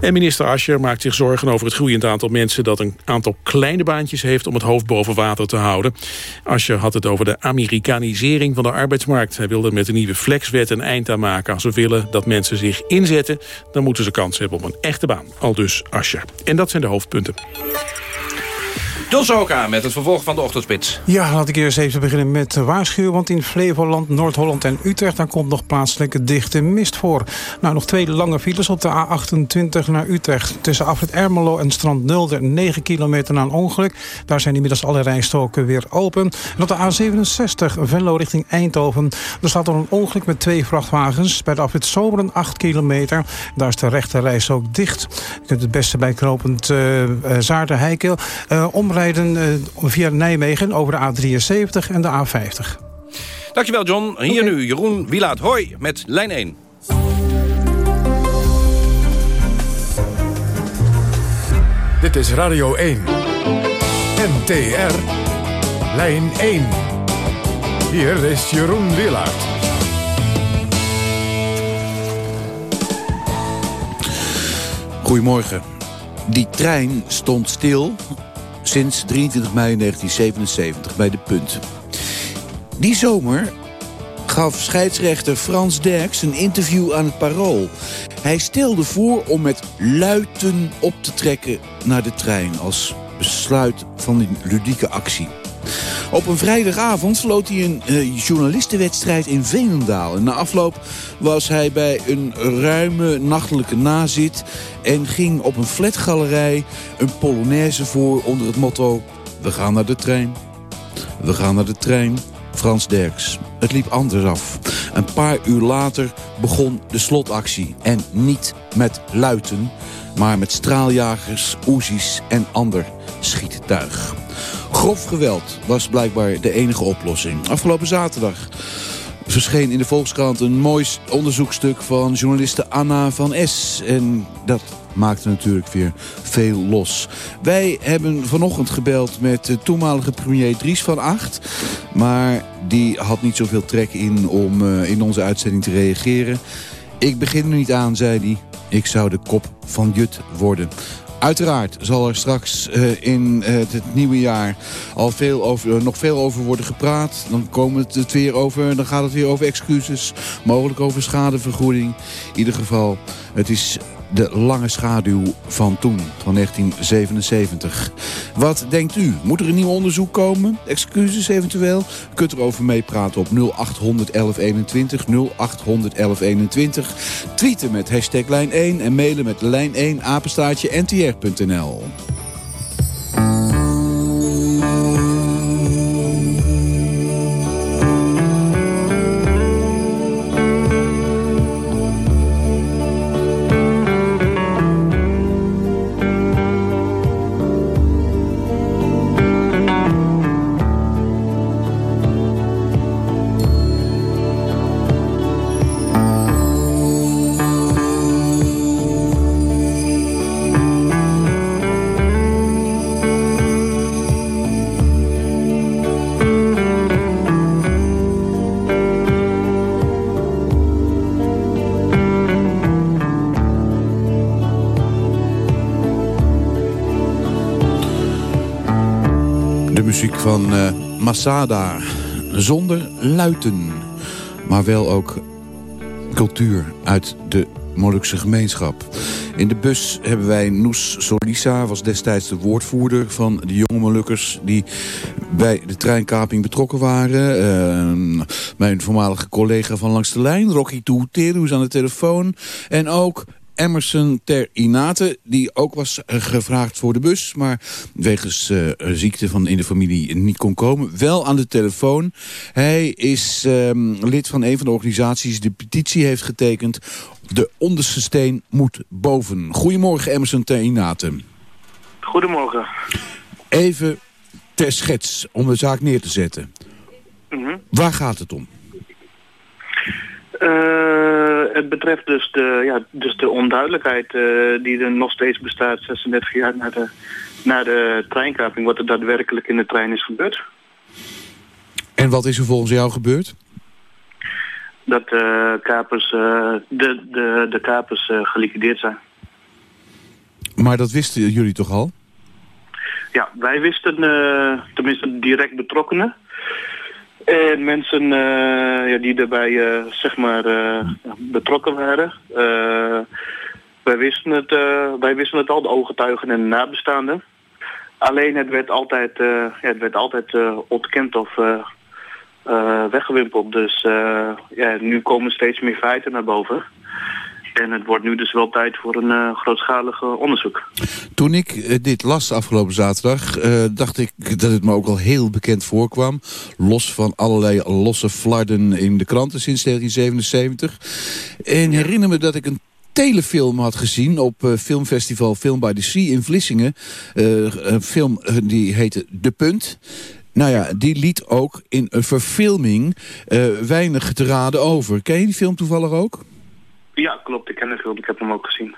S3: En minister Ascher maakt zich zorgen over het groeiend aantal mensen... dat een aantal kleine baantjes heeft om het hoofd boven water te houden. Ascher had het over de Amerikanisering van de arbeidsmarkt. Hij wilde met de nieuwe flexwet een eind aan maken. Als we willen dat mensen zich inzetten... dan moeten ze kans hebben op een echte baan. Al dus Ascher. En dat zijn de hoofdpunten.
S2: John Soka met het vervolg van de ochtendspits.
S7: Ja, laat ik eerst even beginnen met waarschuwen. Want in Flevoland, Noord-Holland en Utrecht... daar komt nog plaatselijke dichte mist voor. Nou, nog twee lange files op de A28 naar Utrecht. Tussen Afrit Ermelo en Strand Nulder, 9 kilometer na een ongeluk. Daar zijn inmiddels alle rijstoken weer open. En op de A67 Venlo richting Eindhoven... er staat er een ongeluk met twee vrachtwagens. Bij de Afrit Zomeren, 8 kilometer. Daar is de rechte reis ook dicht. Je kunt het beste bij knopend uh, Zaarden-Heikel uh, omrijden rijden via Nijmegen over de A73 en de A50.
S2: Dankjewel John. Hier okay. nu Jeroen Wielaat. Hoi met lijn 1.
S1: Dit is Radio 1. NTR. Lijn 1. Hier is Jeroen Wielaert.
S24: Goedemorgen. Die trein stond stil sinds 23 mei 1977 bij de Punt. Die zomer gaf scheidsrechter Frans Derks een interview aan het Parool. Hij stelde voor om met luiten op te trekken naar de trein... als besluit van die ludieke actie. Op een vrijdagavond sloot hij een uh, journalistenwedstrijd in Veenendaal. En na afloop was hij bij een ruime nachtelijke nazit... en ging op een flatgalerij een polonaise voor onder het motto... We gaan naar de trein. We gaan naar de trein. Frans Derks. Het liep anders af. Een paar uur later begon de slotactie. En niet met luiten, maar met straaljagers, oezies en ander schiettuig. Grof geweld was blijkbaar de enige oplossing. Afgelopen zaterdag verscheen in de Volkskrant een mooi onderzoekstuk van journaliste Anna van S. En dat maakte natuurlijk weer veel los. Wij hebben vanochtend gebeld met de toenmalige premier Dries van Acht. Maar die had niet zoveel trek in om uh, in onze uitzending te reageren. Ik begin er niet aan, zei hij. Ik zou de kop van Jut worden. Uiteraard zal er straks uh, in uh, het nieuwe jaar al veel over, nog veel over worden gepraat. Dan komen het, het weer over, dan gaat het weer over excuses. Mogelijk over schadevergoeding. In ieder geval, het is de lange schaduw van toen, van 1977. Wat denkt u? Moet er een nieuw onderzoek komen? Excuses eventueel? U erover meepraten op 0800 1121, 0800 1121. Tweeten met hashtag lijn 1 en mailen met lijn 1 apenstaartje ntr.nl. van uh, Masada. Zonder luiten, maar wel ook cultuur uit de Molukse gemeenschap. In de bus hebben wij Noes Solisa, was destijds de woordvoerder van de jonge Molukkers... die bij de treinkaping betrokken waren. Uh, mijn voormalige collega van Langs de Lijn, Rocky Toeteru, is aan de telefoon. En ook Emerson ter Inate, die ook was gevraagd voor de bus... maar wegens uh, ziekte van in de familie niet kon komen. Wel aan de telefoon. Hij is um, lid van een van de organisaties die de petitie heeft getekend. De onderste steen moet boven. Goedemorgen Emerson ter Inate.
S25: Goedemorgen.
S24: Even ter schets om de zaak neer te zetten.
S25: Mm -hmm.
S24: Waar gaat het om?
S25: Uh, het betreft dus de, ja, dus de onduidelijkheid uh, die er nog steeds bestaat 36 jaar na de, na de treinkaping, wat er daadwerkelijk in de trein is gebeurd.
S24: En wat is er volgens jou gebeurd?
S25: Dat de kapers, uh, de, de, de kapers geliquideerd zijn.
S24: Maar dat wisten jullie toch al?
S25: Ja, wij wisten, tenminste direct betrokkenen. En mensen uh, ja, die daarbij uh, zeg maar betrokken waren. wij, wisten het, wij wisten het al, de ooggetuigen en de nabestaanden. Alleen het werd altijd, ja, het werd altijd ontkend of weggewimpeld. Dus ja, nu komen steeds meer feiten naar boven. En het wordt nu dus wel tijd voor een uh, grootschalig uh, onderzoek.
S24: Toen ik uh, dit las afgelopen zaterdag, dacht ik dat het me ook al heel bekend voorkwam. Los van allerlei losse flarden in de kranten sinds 1977. En herinner me dat ik een telefilm had gezien op filmfestival Film by the Sea in Vlissingen. een film die heette De Punt. Nou ja, die liet ook in een verfilming weinig te raden over. Ken je die film toevallig ook?
S25: Ja, klopt. Ik ken de film. Ik heb hem ook gezien.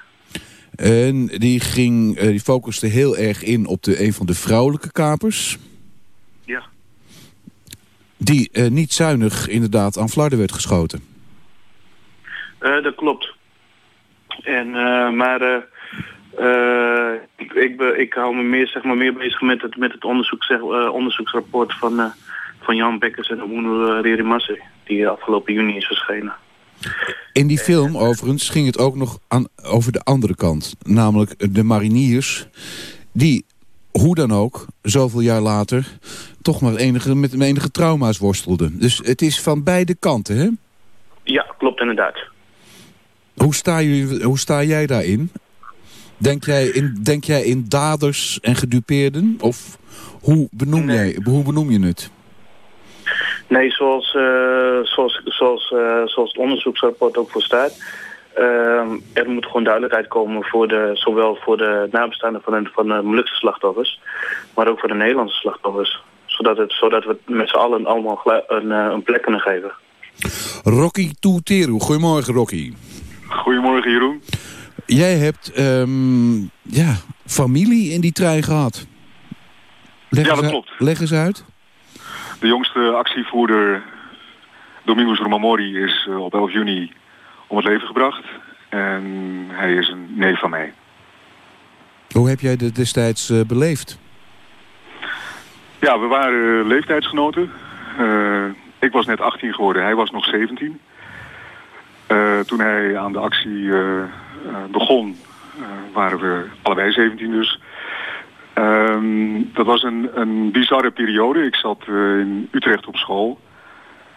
S24: En die, ging, uh, die focuste heel erg in op de, een van de vrouwelijke kapers.
S25: Ja.
S24: Die uh, niet zuinig inderdaad aan flarden werd geschoten.
S25: Uh, dat klopt. En, maar ik, ik, ik hou me meer, zeg maar, meer bezig met het, met het onderzoek, zeg, onderzoeksrapport van, van Jan Bekkers en Oeno Rerimasse. Die afgelopen juni is verschenen.
S24: In die film overigens ging het ook nog aan, over de andere kant. Namelijk de mariniers die, hoe dan ook, zoveel jaar later... toch maar enige, met enige trauma's worstelden. Dus het is van beide kanten, hè?
S25: Ja, klopt inderdaad.
S24: Hoe sta, je, hoe sta jij daarin? Denk jij in, denk jij in daders en gedupeerden? Of hoe benoem,
S25: Nee.
S24: jij, hoe benoem je het?
S25: Nee, zoals, eh, zoals, zoals, eh, zoals het onderzoeksrapport ook voor staat. eh, er moet gewoon duidelijkheid komen voor de, zowel voor de nabestaanden van de, van de Molukse slachtoffers, maar ook voor de Nederlandse slachtoffers. Zodat, het, zodat we het met z'n allen allemaal een, eh, een plek kunnen geven.
S24: Rocky Toeteru. Goedemorgen, Rocky.
S26: Goedemorgen, Jeroen.
S24: Jij hebt ehm, ja, familie in die trein gehad. Leg
S26: Ja, dat
S24: uit-
S26: klopt.
S24: Leg eens uit.
S26: De jongste actievoerder, Domingos Romamori, is eh, op 11 juni om het leven gebracht. En hij is een neef van mij.
S24: Hoe heb jij dit destijds eh, beleefd?
S26: Ja, we waren leeftijdsgenoten. Uh, ik was net 18 geworden, hij was nog 17. Uh, toen hij aan de actie begon, waren we allebei 17 dus. Um, dat was een, een bizarre periode. Ik zat in Utrecht op school.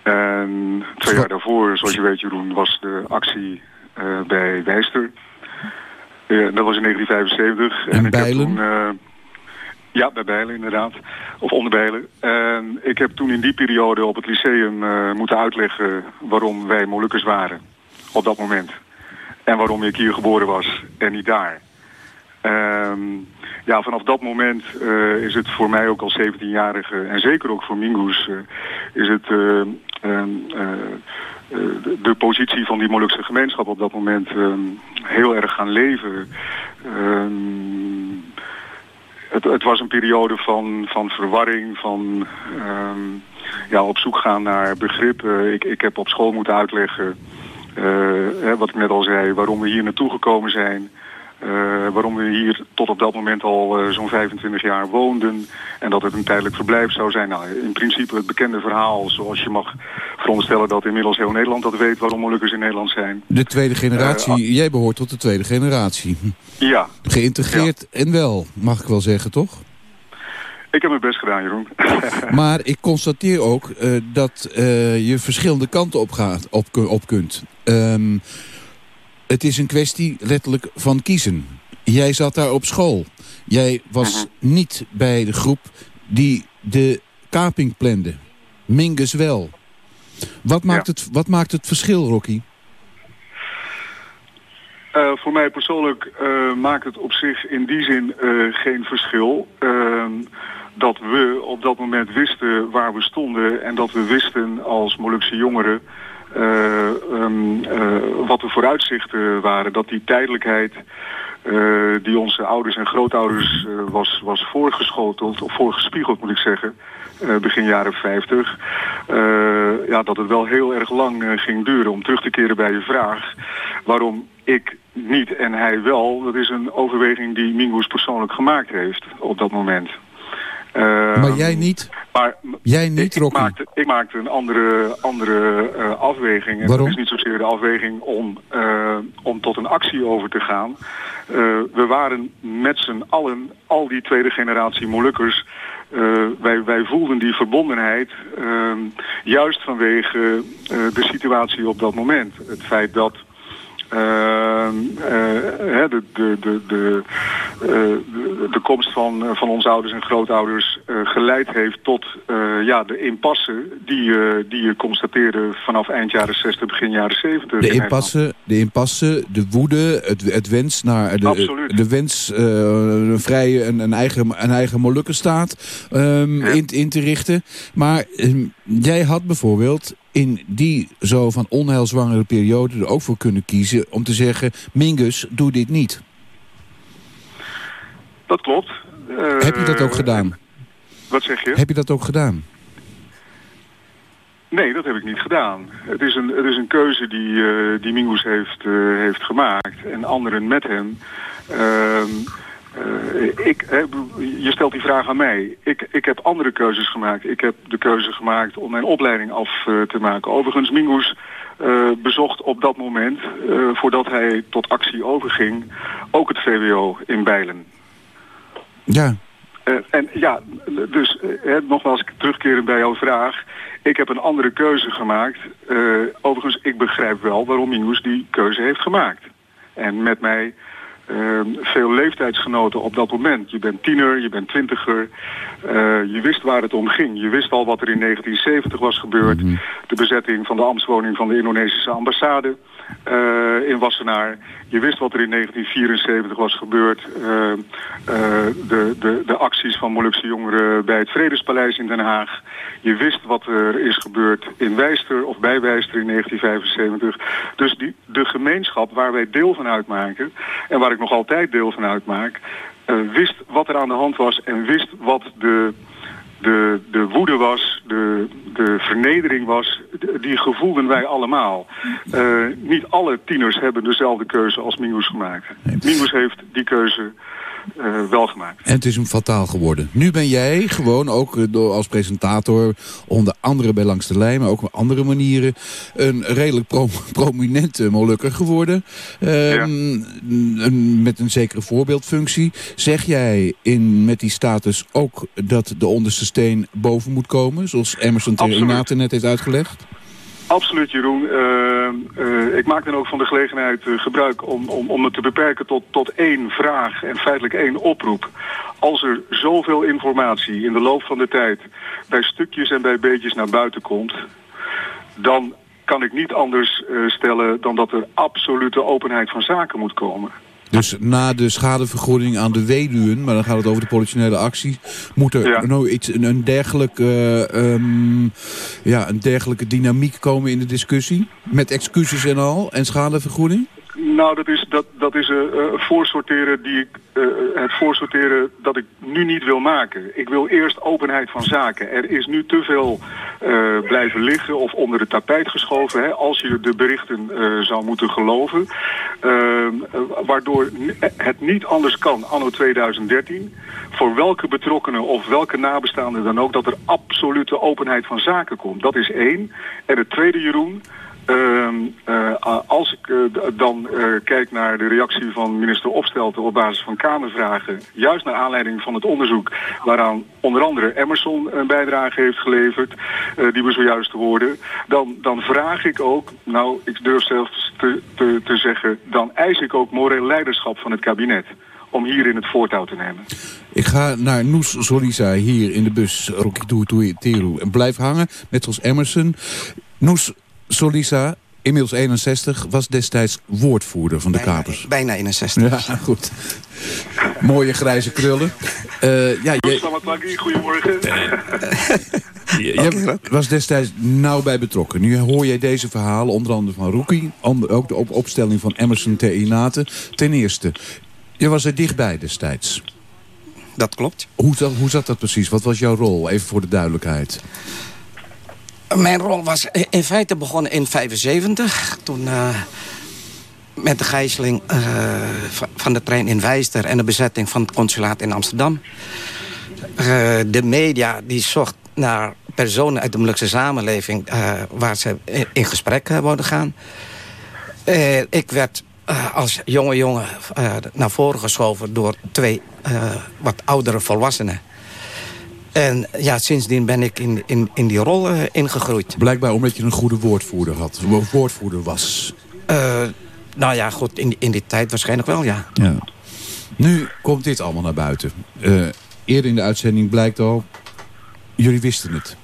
S26: En twee jaar daarvoor, zoals je weet Jeroen, was de actie bij Wijster. dat was in 1975.
S24: En, en Bijlen?
S26: Toen, ja, bij Bijlen inderdaad. Of onder Bijlen. En ik heb toen in die periode op het lyceum moeten uitleggen waarom wij Molukkers waren. Op dat moment. En waarom ik hier geboren was en niet daar. Um, ja, vanaf dat moment uh, is het voor mij ook als 17-jarige en zeker ook voor Mingoes uh, is het uh, de, de, positie van die Molukse gemeenschap op dat moment um, heel erg gaan leven. Het, het, was een periode van, van verwarring, van ja, op zoek gaan naar begrip. Ik, ik heb op school moeten uitleggen, hè, wat ik net al zei, waarom we hier naartoe gekomen zijn. Uh, waarom we hier tot op dat moment al uh, zo'n 25 jaar woonden. En dat het een tijdelijk verblijf zou zijn. Nou, in principe het bekende verhaal zoals je mag veronderstellen dat inmiddels heel Nederland dat weet waarom Molukkers in Nederland zijn.
S24: De tweede generatie, uh, jij behoort tot de tweede generatie.
S26: Ja.
S24: Geïntegreerd ja. en wel, mag ik wel zeggen, toch?
S26: Ik heb mijn best gedaan, Jeroen.
S24: maar ik constateer ook dat je verschillende kanten op, gaat, op, op kunt. Um, het is een kwestie letterlijk van kiezen. Jij zat daar op school. Jij was
S26: Mhm.
S24: niet bij de groep die de kaping plande. Mingus wel. Wat maakt, het, wat maakt het verschil, Rocky?
S26: Uh, voor mij persoonlijk uh, maakt het op zich in die zin uh, geen verschil. Ehm, dat we op dat moment wisten waar we stonden en dat we wisten als Molukse jongeren um, uh, wat de vooruitzichten waren. Dat die tijdelijkheid uh, die onze ouders en grootouders was, was voorgeschoteld, of voorgespiegeld moet ik zeggen, begin jaren 50. ja, dat het wel heel erg lang ging duren. Om terug te keren bij je vraag, waarom ik niet en hij wel, dat is een overweging die Mingoes persoonlijk gemaakt heeft op dat moment.
S24: Uh, maar jij niet?
S26: Maar
S24: jij niet,
S26: ik, ik, maakte, ik maakte een andere, andere uh, afweging. En
S24: Waarom?
S26: dat is niet zozeer de afweging om, uh, om tot een actie over te gaan. we waren met z'n allen, al die tweede generatie Molukkers... wij, wij voelden die verbondenheid ehm, juist vanwege de situatie op dat moment. Het feit dat... Uh, uh, de, de, de, de, uh, de komst van, van onze ouders en grootouders geleid heeft tot ja, de impasse die, die je constateerde vanaf eind jaren 60, begin jaren 70.
S24: De impasse, de, impasse, de woede, het, het wens naar de,
S26: Absoluut.
S24: de wens een vrije, een, een eigen, een eigen Molukkenstaat um, ja. in, in te richten. Maar um, jij had bijvoorbeeld in die zo van onheilzwangere periode er ook voor kunnen kiezen om te zeggen, Mingus, doe dit niet.
S26: Dat klopt.
S24: Uh, Heb je dat ook gedaan?
S26: Wat zeg je?
S24: Heb je dat ook gedaan?
S26: Nee, dat heb ik niet gedaan. Het is een, het is een keuze die, uh, die Mingus heeft, uh, heeft gemaakt en anderen met hem. Ehm, Uh, ik, je stelt die vraag aan mij. Ik, ik heb andere keuzes gemaakt. Ik heb de keuze gemaakt om mijn opleiding af uh, te maken. Overigens, Mingus uh, bezocht op dat moment, voordat hij tot actie overging, ook het VWO in Bijlen.
S24: Ja.
S26: en ja, dus nogmaals terugkeren bij jouw vraag. Ik heb een andere keuze gemaakt. overigens, ik begrijp wel waarom Mingus die keuze heeft gemaakt. En met mij... Uh, veel leeftijdsgenoten op dat moment. Je bent tiener, je bent twintiger. Uh, je wist waar het om ging. Je wist al wat er in 1970 was gebeurd. Mm -hmm. De bezetting van de ambtswoning van de Indonesische ambassade uh, in Wassenaar. Je wist wat er in 1974 was gebeurd. de, de, de acties van Molukse jongeren bij het Vredespaleis in Den Haag. Je wist wat er is gebeurd in Wijster of bij Wijster in 1975. Dus die, de gemeenschap waar wij deel van uitmaken... en waar ik nog altijd deel van uitmaak... Wist wat er aan de hand was en wist wat de, de, de woede was, de, de vernedering was, die gevoelden wij allemaal. Eh, niet alle tieners hebben dezelfde keuze als Mingus gemaakt. Mingus heeft die keuze wel gemaakt.
S24: En het is hem fataal geworden. Nu ben jij gewoon ook eh, door, als presentator, onder andere bij Langs de Lijn, maar ook op andere manieren, een redelijk pro prominente molukker geworden. Ehm, met een zekere voorbeeldfunctie. Zeg jij in, met die status ook dat de onderste steen boven moet komen, zoals Emerson ter
S26: Absoluut.
S24: Inate net heeft uitgelegd?
S26: Absoluut, Jeroen. Eh, eh, ik maak dan ook van de gelegenheid eh, gebruik om, om, om het te beperken tot, tot één vraag en feitelijk één oproep. Als er zoveel informatie in de loop van de tijd bij stukjes en bij beetjes naar buiten komt, dan kan ik niet anders stellen dan dat er absolute openheid van zaken moet komen.
S24: Dus na de schadevergoeding aan de weduwen, maar dan gaat het over de politionele actie, moet er nou iets, een, een, dergelijk, eh, ehm, ja, een dergelijke dynamiek komen in de discussie? Met excuses en al en schadevergoeding?
S26: Nou, dat is, dat, dat is eh, eh, voorsorteren die ik, eh, het voorsorteren dat ik nu niet wil maken. Ik wil eerst openheid van zaken. Er is nu te veel blijven liggen of onder de tapijt geschoven, hè, als je de berichten zou moeten geloven. Eh, eh, waardoor het niet anders kan, anno 2013, voor welke betrokkenen of welke nabestaanden dan ook, dat er absolute openheid van zaken komt. Dat is één. En het tweede, Jeroen, Ehm, als ik eh, dan eh, kijk naar de reactie van minister Opstelten op basis van Kamervragen, juist naar aanleiding van het onderzoek waaraan onder andere Emerson een bijdrage heeft geleverd, eh, die we zojuist hoorden, dan, dan vraag ik ook, nou ik durf zelfs te, te, te zeggen, dan eis ik ook moreel leiderschap van het kabinet om hierin het voortouw te nemen.
S24: Ik ga naar Noes Solisa hier in de bus, Rocky Teru. En blijf hangen, net zoals Emerson. Noes Solisa, inmiddels 61, was destijds woordvoerder van de kapers.
S27: Bijna 61.
S24: Ja, goed. Mooie grijze krullen. Eh, ja, je,
S26: goedemorgen.
S24: je was destijds nauw bij betrokken. Nu hoor jij deze verhalen, onder andere van Rookie... ook de op opstelling van Emerson ter Inate. Ten eerste, je was er dichtbij destijds.
S27: Dat klopt.
S24: Hoe, zat- hoe zat dat precies? Wat was jouw rol? Even voor de duidelijkheid.
S27: Mijn rol was in feite begonnen in 75. Toen eh, met de gijzeling eh, va- van de trein in Wijster... en de bezetting van het consulaat in Amsterdam. Eh, de media die zocht naar personen uit de Molukse samenleving... waar ze in, gesprek wilden gaan. Ik werd als jonge jongen naar voren geschoven... door twee wat oudere volwassenen. En ja, sindsdien ben ik in, in, in die rol eh, ingegroeid.
S24: Blijkbaar omdat je een goede woordvoerder had. wo- Woordvoerder was.
S27: Eh, nou ja, goed, in, die- in die tijd waarschijnlijk wel, ja.
S24: Ja. Nu komt dit allemaal naar buiten. Eh, eerder in de uitzending blijkt al... jullie wisten het.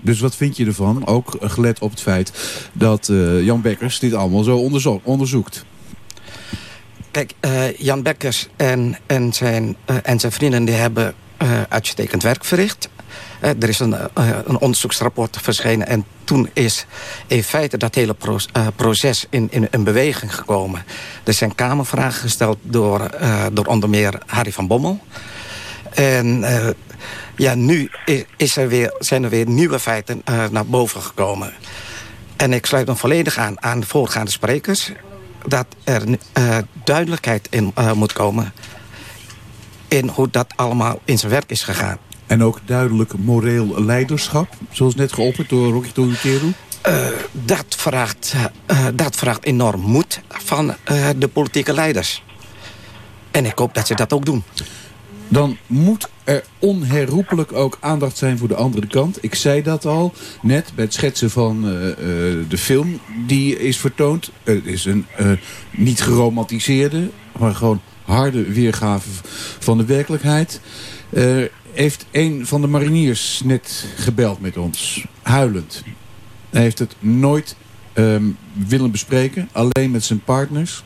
S24: Dus wat vind je ervan? Ook gelet op het feit dat Jan Bekkers dit allemaal zo onderzo- onderzoekt.
S27: Kijk, Jan Bekkers en, en, zijn, en zijn vrienden die hebben uitstekend werk verricht. Eh, er is een, eh, een onderzoeksrapport verschenen en toen is in feite dat hele pro- eh, proces in, in beweging gekomen. Er zijn kamervragen gesteld door, eh, door onder meer Harry van Bommel. En eh, ja, nu is er weer, zijn er weer nieuwe feiten eh, naar boven gekomen. En ik sluit me volledig aan aan de voorgaande sprekers... dat er eh, duidelijkheid in eh, moet komen... in hoe dat allemaal in zijn werk is gegaan.
S24: En ook duidelijk moreel leiderschap. Zoals net geopperd door Rocky Toruteru.
S27: Eh, dat, vraagt, eh, eh, dat vraagt enorm moed van de politieke leiders. En ik hoop dat ze dat ook doen.
S24: Dan moet er onherroepelijk ook aandacht zijn voor de andere kant. Ik zei dat al, net bij het schetsen van de film die is vertoond. Het is een niet geromantiseerde, maar gewoon harde weergave van de werkelijkheid. Heeft een van de mariniers net gebeld met ons, huilend. Hij heeft het nooit ehm, willen bespreken, alleen met zijn partners.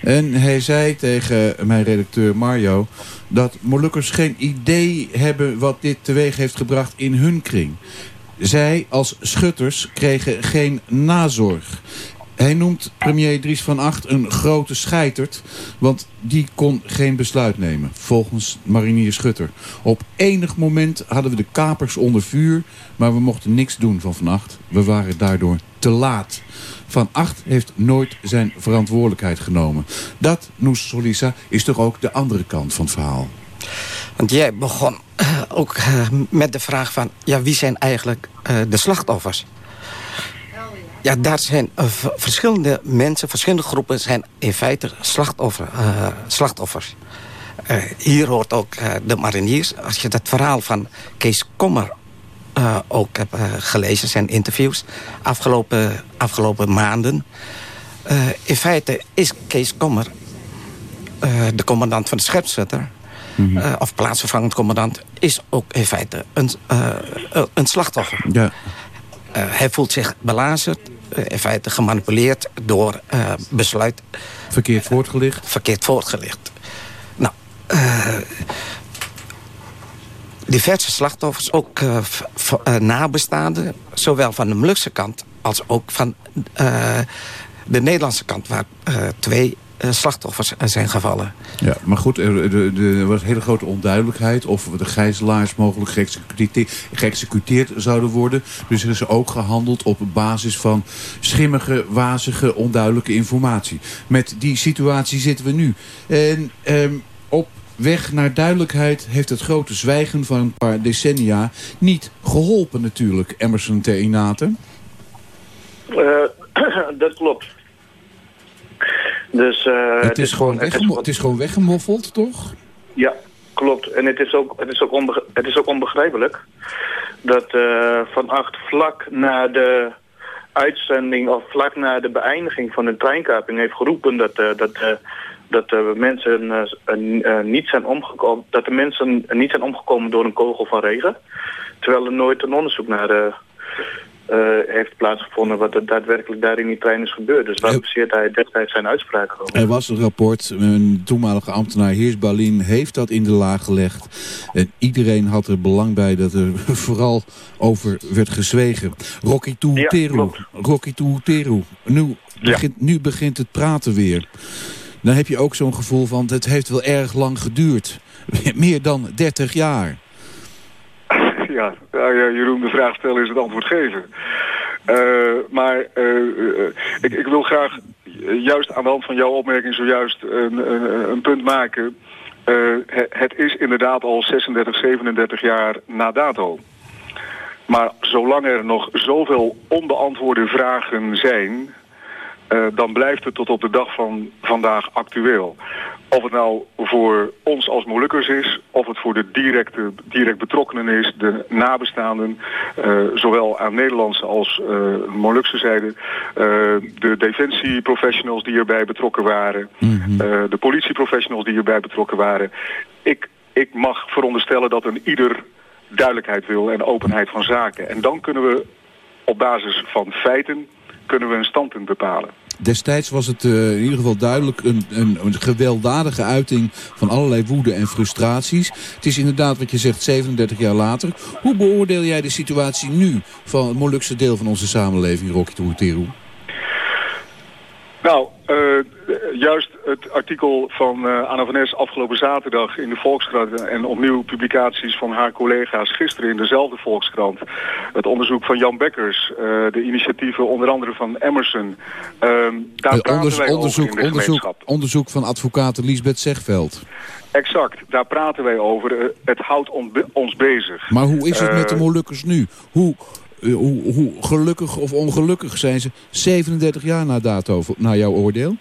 S24: En hij zei tegen mijn redacteur Mario... dat Molukkers geen idee hebben wat dit teweeg heeft gebracht in hun kring. Zij als schutters kregen geen nazorg. Hij noemt premier Dries van Acht een grote scheiterd, want die kon geen besluit nemen, volgens marinier Schutter. Op enig moment hadden we de kapers onder vuur, maar we mochten niks doen van Van Acht. We waren daardoor te laat. Van Acht heeft nooit zijn verantwoordelijkheid genomen. Dat, Noes Solisa, is toch ook de andere kant van het verhaal.
S27: Want jij begon ook eh, met de vraag van... ja, wie zijn eigenlijk eh, de slachtoffers? Ja, daar zijn eh, verschillende mensen, verschillende groepen... zijn in feite slachtoffer, eh, slachtoffers. Eh, hier hoort ook de mariniers. Als je dat verhaal van Kees Kommer ook hebt gelezen... zijn interviews afgelopen, afgelopen maanden... In feite is Kees Kommer de commandant van de scherpschutter... eh, of plaatsvervangend commandant... is ook in feite een, een slachtoffer.
S24: Ja.
S27: Eh, hij voelt zich belazerd, eh, in feite gemanipuleerd door eh, besluit.
S24: Verkeerd voortgelicht?
S27: Verkeerd voortgelicht. Nou, diverse slachtoffers, ook nabestaanden... zowel van de Molukse kant als ook van de Nederlandse kant... waar twee slachtoffers eh, zijn gevallen.
S24: Ja, maar goed, er, er- er- was hele grote onduidelijkheid... of de gijzelaars mogelijk geëxecuteerd, geëxecuteerd zouden worden. Dus er is ook gehandeld op basis van schimmige, wazige, onduidelijke informatie. Met die situatie zitten we nu. En ehm, op weg naar duidelijkheid heeft het grote zwijgen van een paar decennia... niet geholpen natuurlijk, Emerson Inate.
S25: Eh, dat klopt. Dus, eh,
S24: het, is gewoon
S25: het is
S24: het is gewoon weggemoffeld, toch?
S25: Ja, klopt. En het is ook, het is ook, onbeg- het is ook onbegrijpelijk dat eh, Van Acht vlak na de uitzending of vlak na de beëindiging van de treinkaping heeft geroepen dat, eh, dat, dat eh, mensen niet zijn omgekomen, dat de mensen niet zijn omgekomen door een kogel van regen. Terwijl er nooit een onderzoek naar heeft plaatsgevonden wat er daadwerkelijk daar in die trein is gebeurd. Dus waar baseert hij destijds zijn uitspraken over?
S24: Er was een rapport, een toenmalige ambtenaar Heers Balin heeft dat in de laag gelegd. En iedereen had er belang bij dat er vooral over werd gezwegen. Rocky Tuuteru, Rocky Tuuteru. Nu, begint, nu begint het praten weer. Dan heb je ook zo'n gevoel van, het heeft wel erg lang geduurd. Meer dan 30 jaar.
S26: Ja, ja, Jeroen, de vraag stellen is het antwoord geven. Eh, maar eh, eh, ik, ik wil graag juist aan de hand van jouw opmerking zojuist een, een, een punt maken. He- het is inderdaad al 36, 37 jaar na dato. Maar zolang er nog zoveel onbeantwoorde vragen zijn... eh, dan blijft het tot op de dag van vandaag actueel. Of het nou voor ons als Molukkers is, of het voor de directe, direct betrokkenen is, de nabestaanden, eh, zowel aan Nederlandse als eh Molukse zijde, de defensieprofessionals die erbij betrokken waren, eh, de politieprofessionals die erbij betrokken waren. Ik, ik mag veronderstellen dat een ieder duidelijkheid wil en openheid van zaken. En dan kunnen we op basis van feiten kunnen we een standpunt bepalen.
S24: Destijds was het eh, in ieder geval duidelijk een, een, een gewelddadige uiting van allerlei woede en frustraties. Het is inderdaad wat je zegt 37 jaar later. Hoe beoordeel jij de situatie nu van het Molukse deel van onze samenleving, Rocky Toeteru?
S26: Nou, eh, juist het artikel van eh, Anna van Nes afgelopen zaterdag in de Volkskrant... en opnieuw publicaties van haar collega's gisteren in dezelfde Volkskrant. Het onderzoek van Jan Bekkers, eh, de initiatieven onder andere van Emerson. ehm, daar praten
S24: onders-
S26: wij over
S24: onderzoek,
S26: in de
S24: onderzoek,
S26: gemeenschap.
S24: onderzoek van advocaat Lisbeth Zegveld.
S26: Exact, daar praten wij over. Het houdt on- ons bezig.
S24: Maar hoe is het met de Molukkers nu? Hoe, hoe, hoe gelukkig of ongelukkig zijn ze 37 jaar na dato, naar jouw oordeel?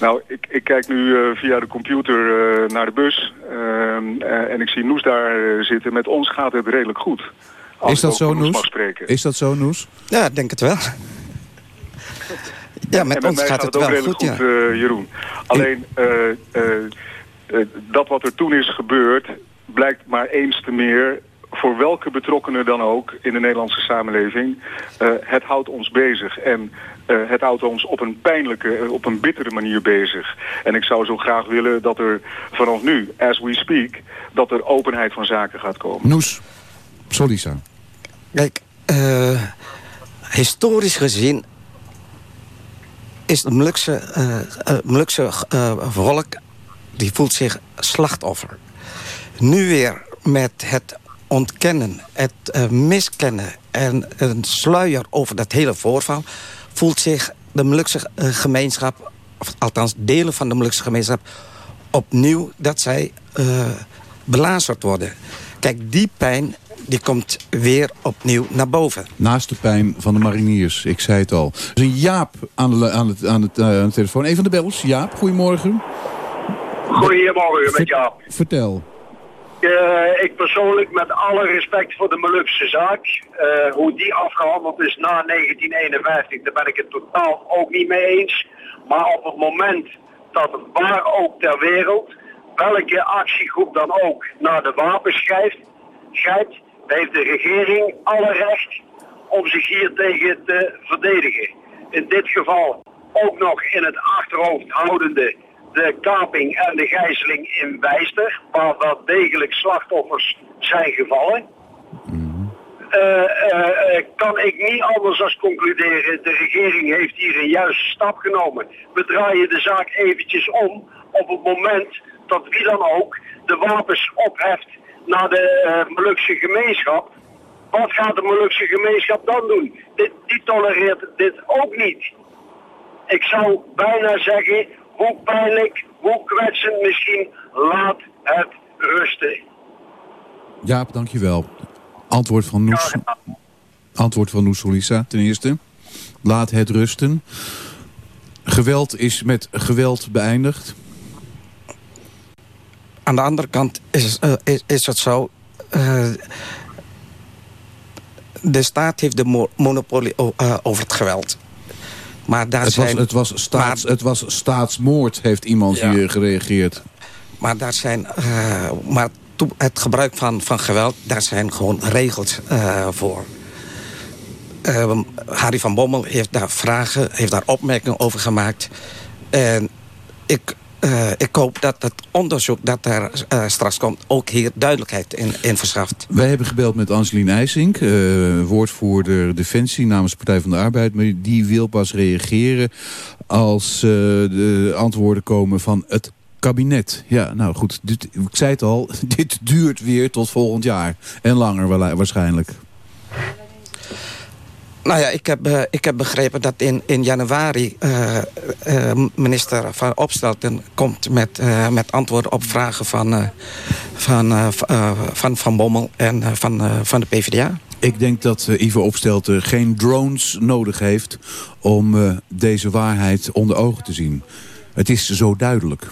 S26: Nou, ik, ik kijk nu eh, via de computer eh, naar de bus ehm, eh, en ik zie Noes daar eh, zitten. Met ons gaat het redelijk goed. Als
S24: Is dat zo, Noes? Is dat zo, Noes?
S27: Ja, ik denk het wel. Ja, met ons
S26: mij
S27: gaat het
S26: ook
S27: wel
S26: redelijk
S27: goed,
S26: goed,
S27: ja.
S26: eh, Jeroen. Alleen, eh, eh, eh, dat wat er toen is gebeurd... blijkt maar eens te meer voor welke betrokkenen dan ook in de Nederlandse samenleving. eh, het houdt ons bezig. En eh, het houdt ons op een pijnlijke, eh, op een bittere manier bezig. En ik zou zo graag willen dat er vanaf nu, as we speak... dat er openheid van zaken gaat komen.
S24: Noes, Solisa.
S27: Kijk, eh, historisch gezien is Molukse, Molukse eh, volk... die voelt zich slachtoffer. Nu weer met het ontkennen, het eh, miskennen... en een sluier over dat hele voorval... voelt zich de Molukse eh, gemeenschap... of althans delen van de Molukse gemeenschap... opnieuw dat zij eh belazerd worden. Kijk, die pijn die komt weer opnieuw naar boven.
S24: Naast de pijn van de mariniers, ik zei het al. Er is een Jaap aan de, aan het, aan het, eh, aan de telefoon. Een van de bels. Jaap, goedemorgen.
S28: Goedemorgen, met Jaap.
S24: Vertel.
S28: Eh, ik persoonlijk, met alle respect voor de Molukse zaak, eh, hoe die afgehandeld is na 1951, daar ben ik het totaal ook niet mee eens. Maar op het moment dat waar ook ter wereld, welke actiegroep dan ook naar de wapens grijpt, grijpt heeft de regering alle recht om zich hier tegen te verdedigen. In dit geval ook nog in het achterhoofd houdende de kaping en de gijzeling in Wijster, waar wel degelijk slachtoffers zijn gevallen. Eh, eh, eh, kan ik niet anders als concluderen, de regering heeft hier een juiste stap genomen. We draaien de zaak eventjes om op het moment dat wie dan ook de wapens opheft naar de eh Molukse gemeenschap. Wat gaat de Molukse gemeenschap dan doen? Dit, die tolereert dit ook niet. Ik zou bijna zeggen, hoe pijnlijk, hoe kwetsend misschien, laat het rusten.
S24: Jaap, dankjewel. Antwoord van Noes. Antwoord van Noes Solisa, ten eerste. Laat het rusten. Geweld is met geweld beëindigd.
S27: Aan de andere kant is, eh, is, is het zo... eh, de staat heeft de mo- monopolie eh, over het geweld. Maar daar
S24: Het was,
S27: zijn,
S24: het, was staats, het was staatsmoord, heeft iemand
S27: Ja.
S24: hier gereageerd.
S27: Maar daar zijn... eh, maar het gebruik van, van geweld, daar zijn gewoon regels eh, voor. Eh, Harry van Bommel heeft daar vragen, heeft daar opmerkingen over gemaakt. En ik, eh, ik hoop dat het onderzoek dat er eh, straks komt... ook hier duidelijkheid in, in verschaft.
S24: Wij hebben gebeld met Angelien IJsink, eh, woordvoerder Defensie namens Partij van de Arbeid. Maar die wil pas reageren als de antwoorden komen van het kabinet. Ja, nou goed, dit, ik zei het al, dit duurt weer tot volgend jaar. En langer wa- waarschijnlijk.
S27: Nou ja, ik heb, eh, ik heb begrepen dat in, in januari eh, eh, minister Van Opstelten komt met, met antwoorden op vragen van, van, van Van Bommel en van, van de PvdA.
S24: Ik denk dat Ivo Opstelten geen drones nodig heeft om deze waarheid onder ogen te zien. Het is zo duidelijk.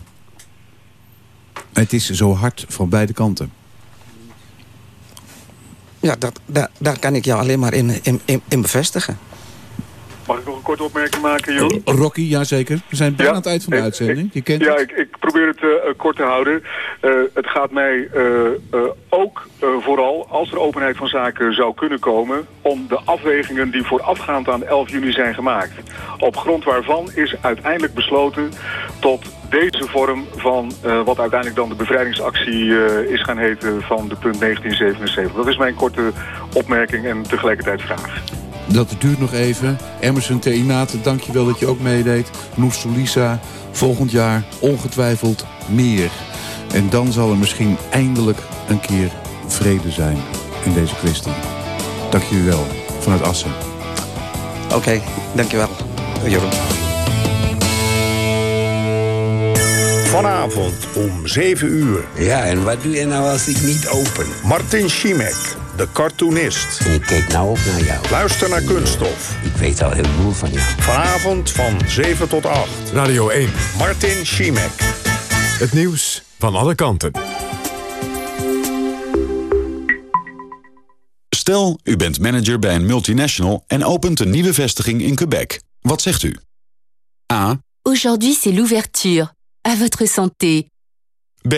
S24: Het is zo hard van beide kanten.
S27: Ja, dat, daar, kan ik jou alleen maar in, in, in bevestigen.
S26: Mag ik nog een korte opmerking maken, Jeroen?
S24: Rocky, jazeker. We zijn bijna aan het eind van de
S26: ik-
S24: uitzending. Je kent
S26: ja, ik, ik probeer het eh, eh, kort te houden. Eh, het gaat mij eh, eh, ook eh, vooral, als er openheid van zaken zou kunnen komen... om de afwegingen die voorafgaand aan 11 juni zijn gemaakt. Op grond waarvan is uiteindelijk besloten tot deze vorm van eh, wat uiteindelijk dan de bevrijdingsactie eh, is gaan heten van de punt 1977. Dat is mijn korte opmerking en tegelijkertijd vraag.
S24: Dat duurt nog even. Emerson Teinate, dankjewel dat je ook meedeed. Noes Solisa, volgend jaar ongetwijfeld meer. En dan zal er misschien eindelijk een keer vrede zijn in deze kwestie. Dank jullie wel, vanuit Assen.
S27: Oké, dankjewel, Jeroen.
S29: Vanavond om 7 uur.
S30: Ja, en wat doe je nou als ik niet open?
S29: Martin Schimek, de cartoonist.
S30: Ik kijk nou op naar jou.
S29: Luister naar Kunststof.
S30: Ik weet al heel veel van jou.
S29: Vanavond van 7 tot 8.
S1: Radio 1.
S29: Martin Schimek.
S1: Het nieuws van alle kanten.
S31: Stel, u bent manager bij een multinational en opent een nieuwe vestiging in Quebec. Wat zegt u? A.
S10: Aujourd'hui, c'est l'ouverture. À votre santé.
S31: B.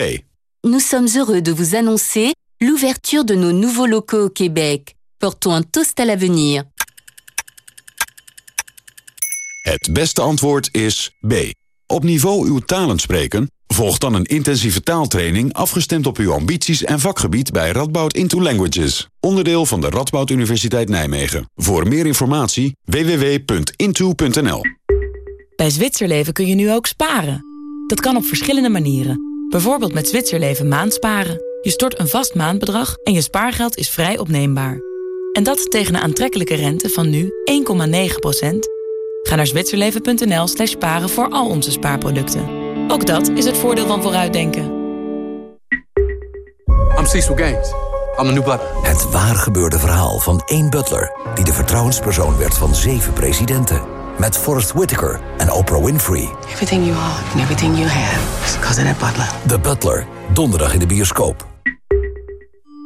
S10: Nous sommes heureux de vous annoncer l'ouverture de nos nouveaux locaux au Québec. Portons un toast à l'avenir.
S31: Het beste antwoord is B. Op niveau uw talen spreken? Volg dan een intensieve taaltraining afgestemd op uw ambities en vakgebied bij Radboud Into Languages. Onderdeel van de Radboud Universiteit Nijmegen. Voor meer informatie www.into.nl
S32: Bij Zwitserleven kun je nu ook sparen. Dat kan op verschillende manieren. Bijvoorbeeld met Zwitserleven maandsparen. Je stort een vast maandbedrag en je spaargeld is vrij opneembaar. En dat tegen een aantrekkelijke rente van nu 1,9%. Ga naar zwitserleven.nl slash sparen voor al onze spaarproducten. Ook dat is het voordeel van vooruitdenken.
S29: I'm Cecil Gaines. I'm the new butler.
S9: Het waar gebeurde verhaal van één butler... die de vertrouwenspersoon werd van zeven presidenten. Met Forrest Whitaker en Oprah Winfrey.
S12: Everything you are and everything you have is because of that butler.
S9: The Butler, donderdag in de bioscoop.